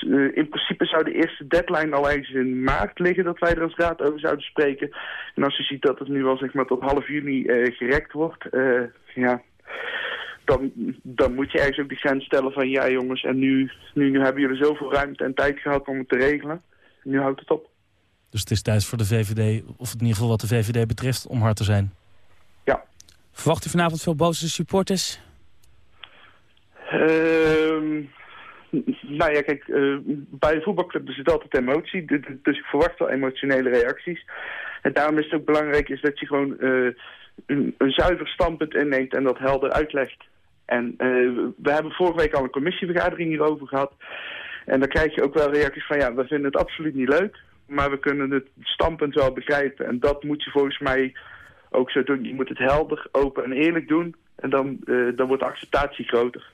Eh, in principe zou de eerste deadline al eens in maart liggen dat wij er als raad over zouden spreken. En als je ziet dat het nu al zeg maar tot half juni eh, gerekt wordt, ja, dan, dan moet je ergens ook de grens stellen van ja jongens, en nu, nu, nu hebben jullie zoveel ruimte en tijd gehad om het te regelen. Nu houdt het op. Dus het is tijd voor de VVD, of in ieder geval wat de VVD betreft, om hard te zijn. Verwacht u vanavond veel boze supporters? Ehm, nou ja, kijk, eh, bij een voetbalclub is het altijd emotie. Dus ik verwacht wel emotionele reacties. En daarom is het ook belangrijk is dat je gewoon eh, een, een zuiver standpunt inneemt en dat helder uitlegt. En eh, we hebben vorige week al een commissievergadering hierover gehad. En dan krijg je ook wel reacties van ja, we vinden het absoluut niet leuk. Maar we kunnen het standpunt wel begrijpen. En dat moet je volgens mij ook zo doen. Je moet het helder, open en eerlijk doen. En dan, eh, dan wordt de acceptatie groter.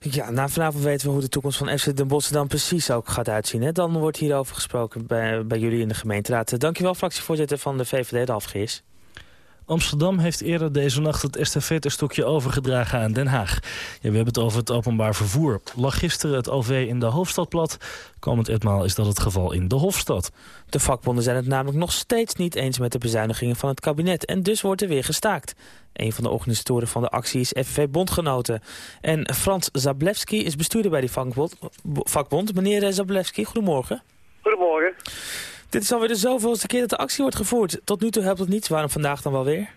Ja, na vanavond weten we hoe de toekomst van FC Den Bosch dan precies ook gaat uitzien. Hè? Dan wordt hierover gesproken bij, bij jullie in de gemeenteraad. Dankjewel, fractievoorzitter van de VVD, de Afgees. Amsterdam heeft eerder deze nacht het estafette-stokje overgedragen aan Den Haag. Ja, we hebben het over het openbaar vervoer. Lag gisteren het OV in de hoofdstad plat. Komend etmaal is dat het geval in de Hofstad. De vakbonden zijn het namelijk nog steeds niet eens met de bezuinigingen van het kabinet. En dus wordt er weer gestaakt. Een van de organisatoren van de actie is FNV Bondgenoten. En Frans Zablewski is bestuurder bij die vakbond. vakbond. Meneer Zablewski, goedemorgen. Goedemorgen. Dit is alweer de zoveelste keer dat de actie wordt gevoerd. Tot nu toe helpt het niets. Waarom vandaag dan wel weer?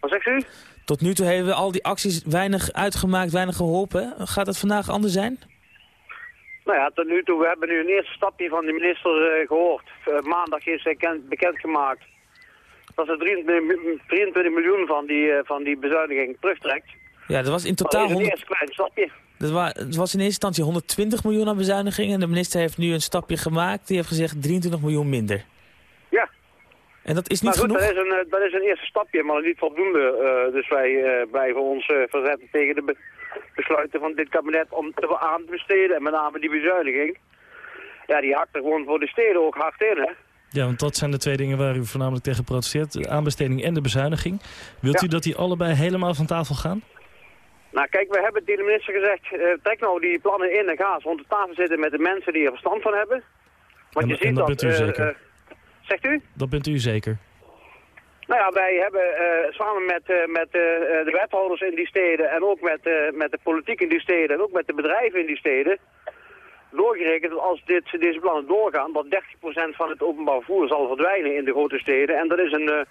Wat zegt u? Tot nu toe hebben we al die acties weinig uitgemaakt, weinig geholpen. Gaat het vandaag anders zijn? Nou ja, tot nu toe, we hebben nu een eerste stapje van de minister eh, gehoord. Eh, maandag is hij bekendgemaakt dat ze 23, 23 miljoen van die, eh, van die bezuiniging terugtrekt. Ja, dat was in Dat totaal is een 100... eerste klein stapje. Dat het was in eerste instantie 120 miljoen aan bezuinigingen. En de minister heeft nu een stapje gemaakt. Die heeft gezegd 23 miljoen minder. Ja. En dat is niet maar goed, genoeg? dat is, een, eh, dat is een eerste stapje, maar niet voldoende. Eh, dus wij eh, blijven ons eh, verzetten tegen de be- besluiten van dit kabinet om te aan te besteden. En met name die bezuiniging. Ja, die hakt er gewoon voor de steden ook hard in, hè. Ja, want dat zijn de twee dingen waar u voornamelijk tegen protesteert. De aanbesteding en de bezuiniging. Wilt u dat die allebei helemaal van tafel gaan? Nou kijk, we hebben tegen de minister gezegd, eh, trek nou die plannen in en ga eens rond de tafel zitten met de mensen die er verstand van hebben. Want je ziet dat dat... bent u eh, zeker? eh, zegt u? Dat bent u zeker. Nou ja, wij hebben samen met, met de wethouders in die steden en ook met, met de politiek in die steden en ook met de bedrijven in die steden doorgerekend dat als dit, deze plannen doorgaan, dat 30% van het openbaar vervoer zal verdwijnen in de grote steden. En dat is een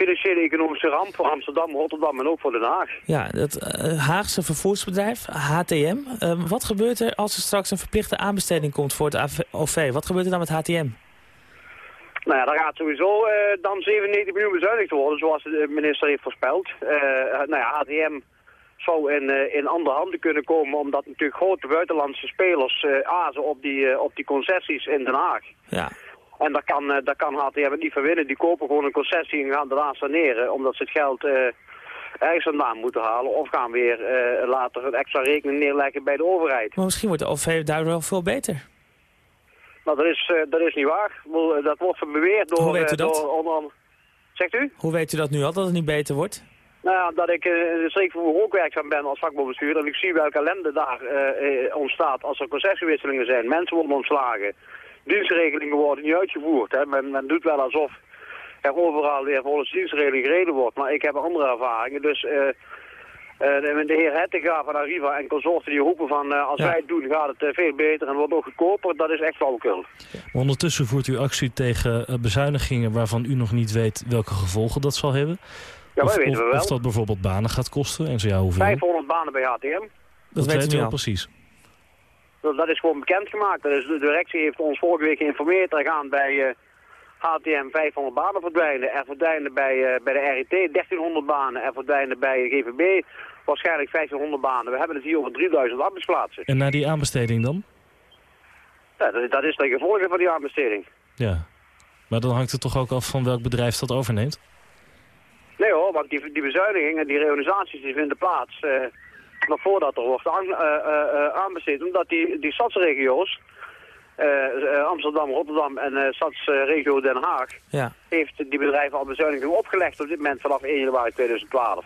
financiële economische ramp voor Amsterdam, Rotterdam en ook voor Den Haag. Ja, het eh, Haagse vervoersbedrijf, HTM. Eh, wat gebeurt er als er straks een verplichte aanbesteding komt voor het OV? Wat gebeurt er dan met HTM? Nou ja, daar gaat sowieso eh, dan 97 miljoen bezuinigd worden, zoals de minister heeft voorspeld. Eh, nou ja, HTM zou in, in andere handen kunnen komen, omdat natuurlijk grote buitenlandse spelers azen op die, op die concessies in Den Haag. Ja. En daar kan, eh, daar kan HTM het niet van winnen. Die kopen gewoon een concessie en gaan daarna saneren, omdat ze het geld eh, ergens vandaan moeten halen. Of gaan weer eh, later een extra rekening neerleggen bij de overheid. Maar misschien wordt de OV daardoor wel veel beter. Maar dat is, dat is niet waar. Dat wordt beweerd door... Hoe weet u dat? door onder andere- Zegt u? Hoe weet u dat nu al, dat het niet beter wordt? Nou ja, dat ik eh, in de streekvervoer ook werkzaam ben als vakbondbestuurder. En ik zie welke ellende daar ontstaat als er concessiewisselingen zijn. Mensen worden ontslagen. Dienstregelingen worden niet uitgevoerd. Hè. Men, men doet wel alsof er overal weer volgens dienstregeling gereden wordt. Maar ik heb andere ervaringen. Dus eh, eh, de, heer Hettinga van Arriva en consorten die roepen van... eh, als Ja. wij het doen gaat het veel beter en wordt ook goedkoper. Dat is echt flauwekul. Maar ondertussen voert u actie tegen bezuinigingen waarvan u nog niet weet welke gevolgen dat zal hebben. Ja, of, wij weten of, we wel. of dat bijvoorbeeld banen gaat kosten en zo ja, hoeveel. 500 banen bij HTM. dat weet u weet nu u al al. precies. Dat, dat is gewoon bekendgemaakt. Dat is, de directie heeft ons vorige week geïnformeerd. Er gaan bij eh, HTM 500 banen verdwijnen. Er verdwijnen bij, eh, bij de RIT 1300 banen. Er verdwijnen bij GVB waarschijnlijk 1500 banen. We hebben het hier over 3000 arbeidsplaatsen. En na die aanbesteding dan? Ja, dat, dat is de gevolgen van die aanbesteding. Ja. Maar dan hangt het toch ook af van welk bedrijf dat overneemt? Nee hoor, want die, die bezuinigingen, die reorganisaties, die vinden plaats eh, nog voordat er wordt aan, eh, eh, eh, aanbesteed. Omdat die, die stadsregio's, eh, Amsterdam, Rotterdam en eh stadsregio Den Haag, Ja. heeft die bedrijven al bezuinigingen opgelegd op dit moment vanaf 1 januari 2012.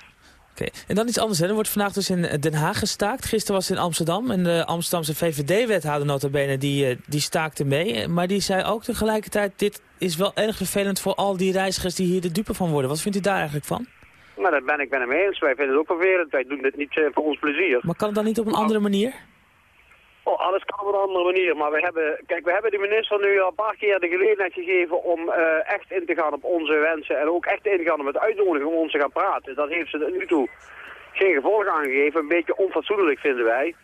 Oké. En dan iets anders. Hè. Er wordt vandaag dus in Den Haag gestaakt. Gisteren was het in Amsterdam. En de Amsterdamse VVD-wethouder nota bene, die, die staakte mee. Maar die zei ook tegelijkertijd... dit is wel erg vervelend voor al die reizigers die hier de dupe van worden. Wat vindt u daar eigenlijk van? Maar daar ben ik het mee eens. Wij vinden het ook vervelend. Wij doen dit niet eh, voor ons plezier. Maar kan het dan niet op een andere manier? Oh, alles kan op een andere manier. Maar we hebben, kijk, we hebben de minister nu al een paar keer de gelegenheid gegeven om eh, echt in te gaan op onze wensen. En ook echt in te gaan om het uitnodigen om ons te gaan praten. Dat heeft ze tot nu toe geen gevolg aangegeven. Een beetje onfatsoenlijk vinden wij.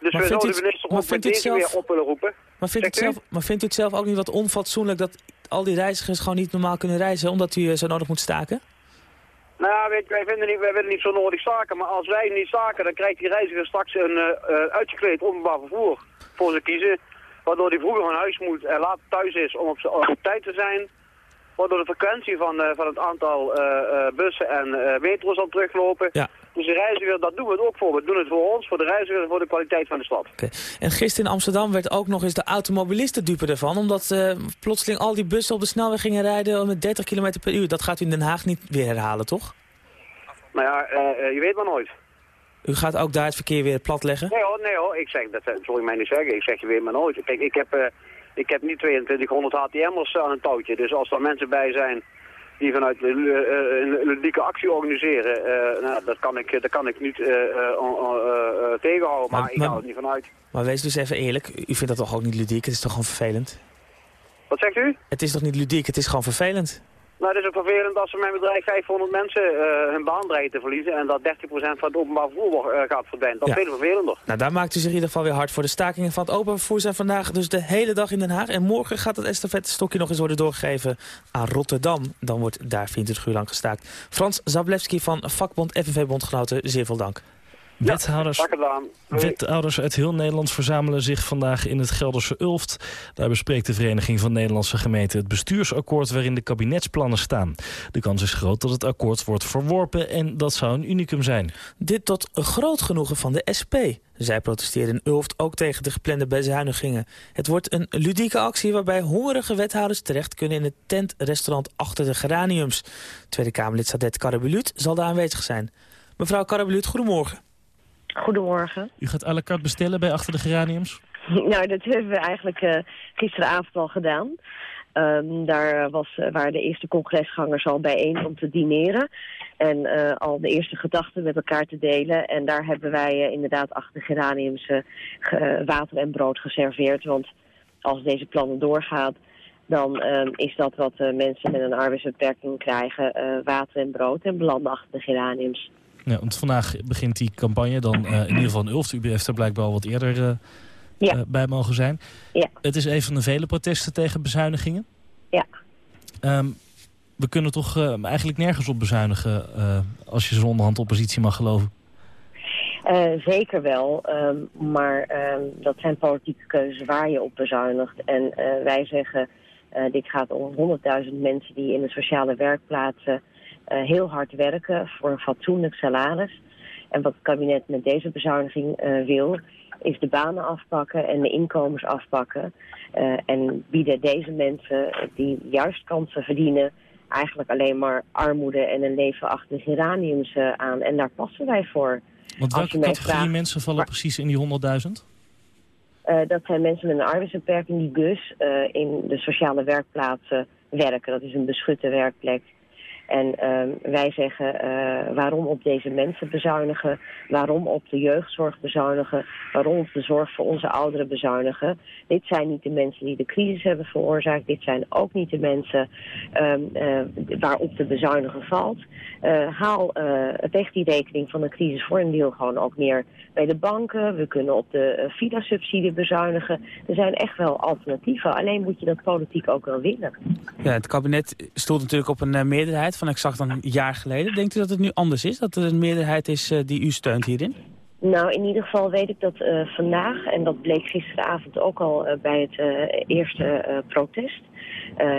Dus Maar we zouden de minister ook met deze zelf- weer op willen roepen. Maar vindt, u het Zegt u? zelf, maar vindt u het zelf ook niet wat onfatsoenlijk... dat al die reizigers gewoon niet normaal kunnen reizen... omdat u eh, zo nodig moet staken? Nou, weet je, wij, vinden niet, wij willen niet zo nodig staken, maar als wij niet staken, dan krijgt die reiziger straks een eh, eh, uitgekleed openbaar vervoer voor ze kiezen. Waardoor die vroeger naar huis moet en later thuis is om op, op tijd te zijn. Waardoor de frequentie van, eh, van het aantal eh, eh, bussen en metro's zal teruglopen. Ja. Dus de reiziger, dat doen we het ook voor. We doen het voor ons, voor de reiziger en voor de kwaliteit van de stad. En gisteren in Amsterdam werd ook nog eens de automobilisten dupe ervan... omdat plotseling al die bussen op de snelweg gingen rijden met 30 km per uur. Dat gaat u in Den Haag niet weer herhalen, toch? Nou ja, je weet maar nooit. U gaat ook daar het verkeer weer platleggen? Nee hoor, nee hoor, ik zeg, dat zul je mij niet zeggen. Ik zeg je weet maar nooit. Kijk, ik heb, ik heb niet 2200 HTM'ers aan een touwtje. Dus als er mensen bij zijn die vanuit een eh, een ludieke actie organiseren, eh, nou, dat, kan ik, dat kan ik niet eh, eh, eh, eh, tegenhouden. Maar, Maar- ik ga er niet vanuit. Maar wees dus even eerlijk, u vindt dat toch ook niet ludiek? Het is toch gewoon vervelend? Wat zegt u? Het is toch niet ludiek, het is gewoon vervelend? Nou, het is ook vervelend als er mijn bedrijf 500 mensen eh, hun baan dreigen te verliezen en dat 30% van het openbaar vervoer eh, gaat verdwijnen. Dat is Ja. veel vervelender. Nou, daar maakt u zich in ieder geval weer hard voor. De stakingen van het openbaar vervoer zijn vandaag dus de hele dag in Den Haag. En morgen gaat het estafette-stokje nog eens worden doorgegeven aan Rotterdam. Dan wordt daar 24 uur lang gestaakt. Frans Zablewski van vakbond FNV Bondgenoten, zeer veel dank. Wethouders, uit heel Nederland verzamelen zich vandaag in het Gelderse Ulft. Daar bespreekt de Vereniging van Nederlandse Gemeenten het bestuursakkoord waarin de kabinetsplannen staan. De kans is groot dat het akkoord wordt verworpen en dat zou een unicum zijn. Dit tot een groot genoegen van de SP. Zij protesteerden in Ulft ook tegen de geplande bezuinigingen. Het wordt een ludieke actie waarbij hongerige wethouders terecht kunnen in het tentrestaurant achter de geraniums. Tweede Kamerlid Sadet Karabulut zal daar aanwezig zijn. Mevrouw Karabulut, goedemorgen. Goedemorgen. U gaat à la carte bestellen bij Achter de Geraniums? Nou, dat hebben we eigenlijk eh, gisteravond al gedaan. Ehm, daar was, eh, waren de eerste congresgangers al bijeen om te dineren. En eh, al de eerste gedachten met elkaar te delen. En daar hebben wij inderdaad achter de geraniums ge- water en brood geserveerd. Want als deze plannen doorgaan, dan ehm, is dat wat mensen met een arbeidsbeperking krijgen, water en brood en belanden achter de geraniums. Ja, want vandaag begint die campagne dan eh, in ieder geval in Ulft. U heeft er blijkbaar al wat eerder eh, Ja. eh, bij mogen zijn. Ja. Het is een van de vele protesten tegen bezuinigingen. Ja. Ehm, we kunnen toch eigenlijk nergens op bezuinigen als je zo'n onderhand oppositie mag geloven. Zeker wel, ehm, maar ehm, dat zijn politieke keuzes waar je op bezuinigt. En wij zeggen, dit gaat om 100.000 mensen die in de sociale werkplaatsen heel hard werken voor een fatsoenlijk salaris. En wat het kabinet met deze bezuiniging eh, wil, is de banen afpakken en de inkomens afpakken. Eh, en bieden deze mensen die juist kansen verdienen, eigenlijk alleen maar armoede en een leven achter de geraniums eh, aan. En daar passen wij voor. Want welke categorie vraagt- mensen vallen precies in die 100.000? Eh, dat zijn mensen met een arbeidsbeperking die dus eh, in de sociale werkplaatsen werken. Dat is een beschutte werkplek. En ehm, wij zeggen eh, waarom op deze mensen bezuinigen, waarom op de jeugdzorg bezuinigen, waarom op de zorg voor onze ouderen bezuinigen. Dit zijn niet de mensen die de crisis hebben veroorzaakt, dit zijn ook niet de mensen ehm, eh, waarop de bezuinigen valt. Eh, haal weg die rekening van de crisis voor een deel gewoon ook neer bij de banken. We kunnen op de FIDA-subsidie bezuinigen. Er zijn echt wel alternatieven, alleen moet je dat politiek ook wel willen. Ja, het kabinet stoelt natuurlijk op een meerderheid van exact een jaar geleden. Denkt u dat het nu anders is? Dat er een meerderheid is eh, die u steunt hierin? Nou, in ieder geval weet ik dat eh, vandaag, en dat bleek gisteravond ook al eh, bij het eerste protest,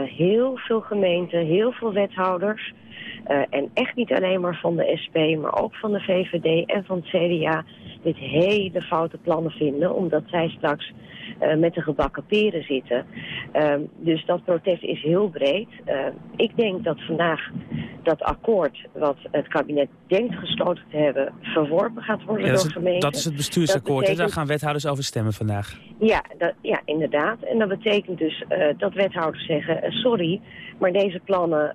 heel veel gemeenten, heel veel wethouders, en echt niet alleen maar van de SP, maar ook van de VVD en van het CDA, dit hele foute plannen vinden, omdat zij straks eh, met de gebakken peren zitten. Ehm, dus dat protest is heel breed. Ehm, ik denk dat vandaag dat akkoord wat het kabinet denkt gesloten te hebben... verworpen gaat worden Ja, door het, gemeenten. dat is het bestuursakkoord. Dat Daar gaan wethouders over stemmen vandaag. ja, dat, ja, inderdaad. En dat betekent dus eh, dat wethouders zeggen... eh, sorry, maar deze plannen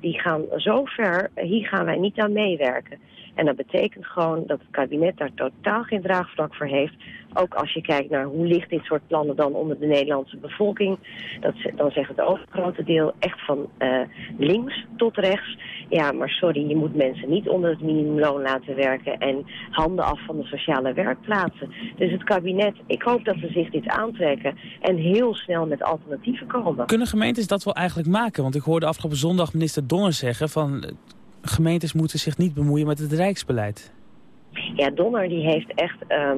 die gaan zo ver... hier gaan wij niet aan meewerken. En dat betekent gewoon dat het kabinet daar totaal geen draagvlak voor heeft. Ook als je kijkt naar hoe ligt dit soort plannen dan onder de Nederlandse bevolking. Dat, dan zegt het overgrote deel echt van eh, links tot rechts. Ja, maar sorry, je moet mensen niet onder het minimumloon laten werken... en handen af van de sociale werkplaatsen. Dus het kabinet, ik hoop dat ze zich dit aantrekken... en heel snel met alternatieven komen. Kunnen gemeentes dat wel eigenlijk maken? Want ik hoorde afgelopen zondag minister Donner zeggen van... gemeentes moeten zich niet bemoeien met het rijksbeleid. Ja, Donner die heeft echt eh,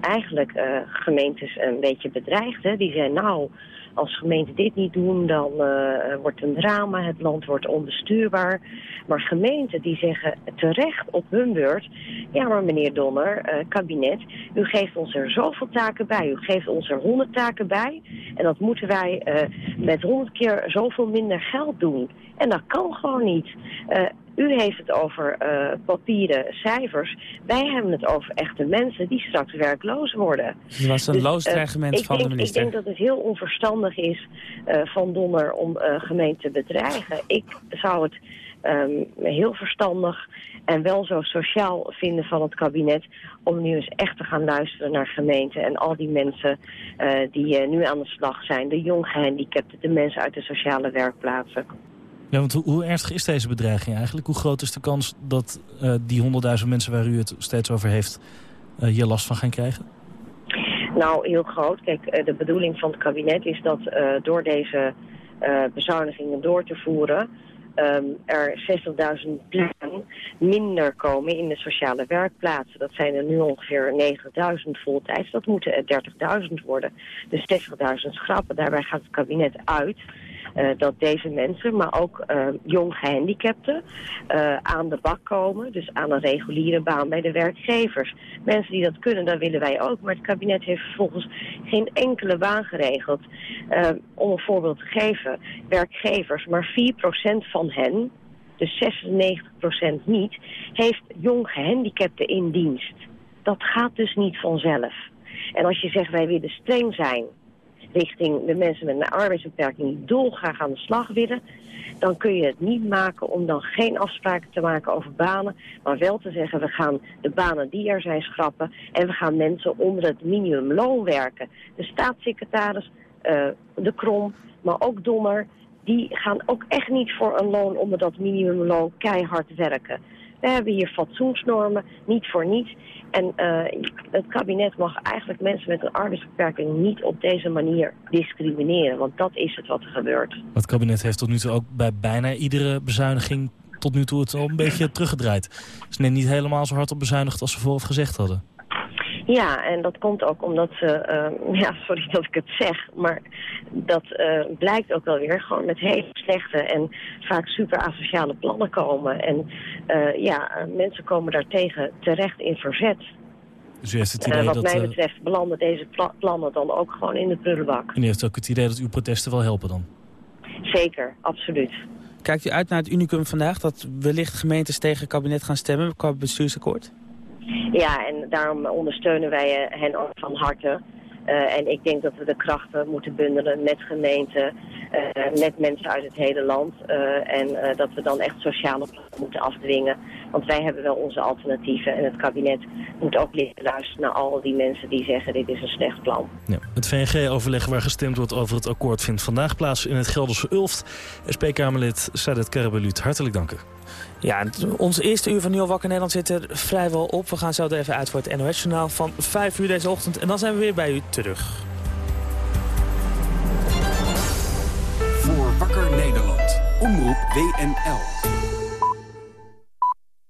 eigenlijk eh, gemeentes een beetje bedreigd. Hè. Die zei nou, als gemeenten dit niet doen, dan eh, wordt een drama. Het land wordt onbestuurbaar. Maar gemeenten die zeggen terecht op hun beurt... ja, maar meneer Donner, eh, kabinet, u geeft ons er zoveel taken bij. U geeft ons er honderd taken bij. En dat moeten wij eh, met honderd keer zoveel minder geld doen. En dat kan gewoon niet. U heeft het over eh, papieren cijfers. Wij hebben het over echte mensen die straks werkloos worden. Het was een Dus, loos eh, dreigement van denk, de minister. Ik denk dat het heel onverstandig is eh, van Donner om gemeenten te bedreigen. Ik zou het ehm, heel verstandig en wel zo sociaal vinden van het kabinet... om nu eens echt te gaan luisteren naar gemeenten en al die mensen die nu aan de slag zijn. De jong gehandicapten, de mensen uit de sociale werkplaatsen. Ja, want hoe, ernstig is deze bedreiging eigenlijk? Hoe groot is de kans dat eh, die 100.000 mensen waar u het steeds over heeft... eh, hier last van gaan krijgen? Nou, heel groot. Kijk, eh, de bedoeling van het kabinet is dat door deze bezuinigingen door te voeren... ehm, er 60.000 plekken minder komen in de sociale werkplaatsen. Dat zijn er nu ongeveer 90.000 voltijds. Dat moeten er 30.000 worden. Dus 60.000 schrappen. Daarbij gaat het kabinet uit... eh, dat deze mensen, maar ook eh, jong gehandicapten, eh, aan de bak komen. Dus aan een reguliere baan bij de werkgevers. Mensen die dat kunnen, dat willen wij ook. Maar het kabinet heeft vervolgens geen enkele baan geregeld. Om een voorbeeld te geven, werkgevers, maar 4% van hen, dus 96% niet, heeft jong gehandicapten in dienst. Dat gaat dus niet vanzelf. En als je zegt wij willen streng zijn richting de mensen met een arbeidsbeperking dolgraag aan de slag willen, dan kun je het niet maken om dan geen afspraken te maken over banen, maar wel te zeggen we gaan de banen die er zijn schrappen en we gaan mensen onder het minimumloon werken. De staatssecretaris eh, De Krom, maar ook Donner... die gaan ook echt niet voor een loon onder dat minimumloon keihard werken. We hebben hier fatsoensnormen, niet voor niets. En eh, het kabinet mag eigenlijk mensen met een arbeidsbeperking niet op deze manier discrimineren. Want dat is het wat er gebeurt. Het kabinet heeft tot nu toe ook bij bijna iedere bezuiniging tot nu toe het al een beetje teruggedraaid. Ze nemen niet helemaal zo hard op bezuinigd als ze vooraf gezegd hadden. Ja, en dat komt ook omdat ze, eh, ja, sorry dat ik het zeg, maar dat eh, blijkt ook wel weer gewoon met hele slechte en vaak super asociale plannen komen. En eh, ja, mensen komen daartegen terecht in verzet. Dus u heeft het Eh, idee wat dat... mij betreft belanden deze pla- plannen dan ook gewoon in de prullenbak. en u heeft ook het idee dat uw protesten wel helpen dan? Zeker, absoluut. Kijkt u uit naar het unicum vandaag dat wellicht gemeentes tegen het kabinet gaan stemmen qua bestuursakkoord? Ja, en daarom ondersteunen wij eh, hen ook van harte. Eh, en ik denk dat we de krachten moeten bundelen met gemeenten, eh, met mensen uit het hele land. en dat we dan echt sociale plannen moeten afdwingen. Want wij hebben wel onze alternatieven. En het kabinet moet ook luisteren naar al die mensen die zeggen dit is een slecht plan. Ja. Het VNG-overleg waar gestemd wordt over het akkoord vindt vandaag plaats in het Gelderse Ulft. SP-Kamerlid Sadet Karabelut, hartelijk dank. Ja, ons eerste uur van Nieuw Wakker Nederland zit er vrijwel op. We gaan zo even uit voor het NOS-journaal van 5 uur deze ochtend. En dan zijn we weer bij u terug. Voor Wakker Nederland. Omroep WNL.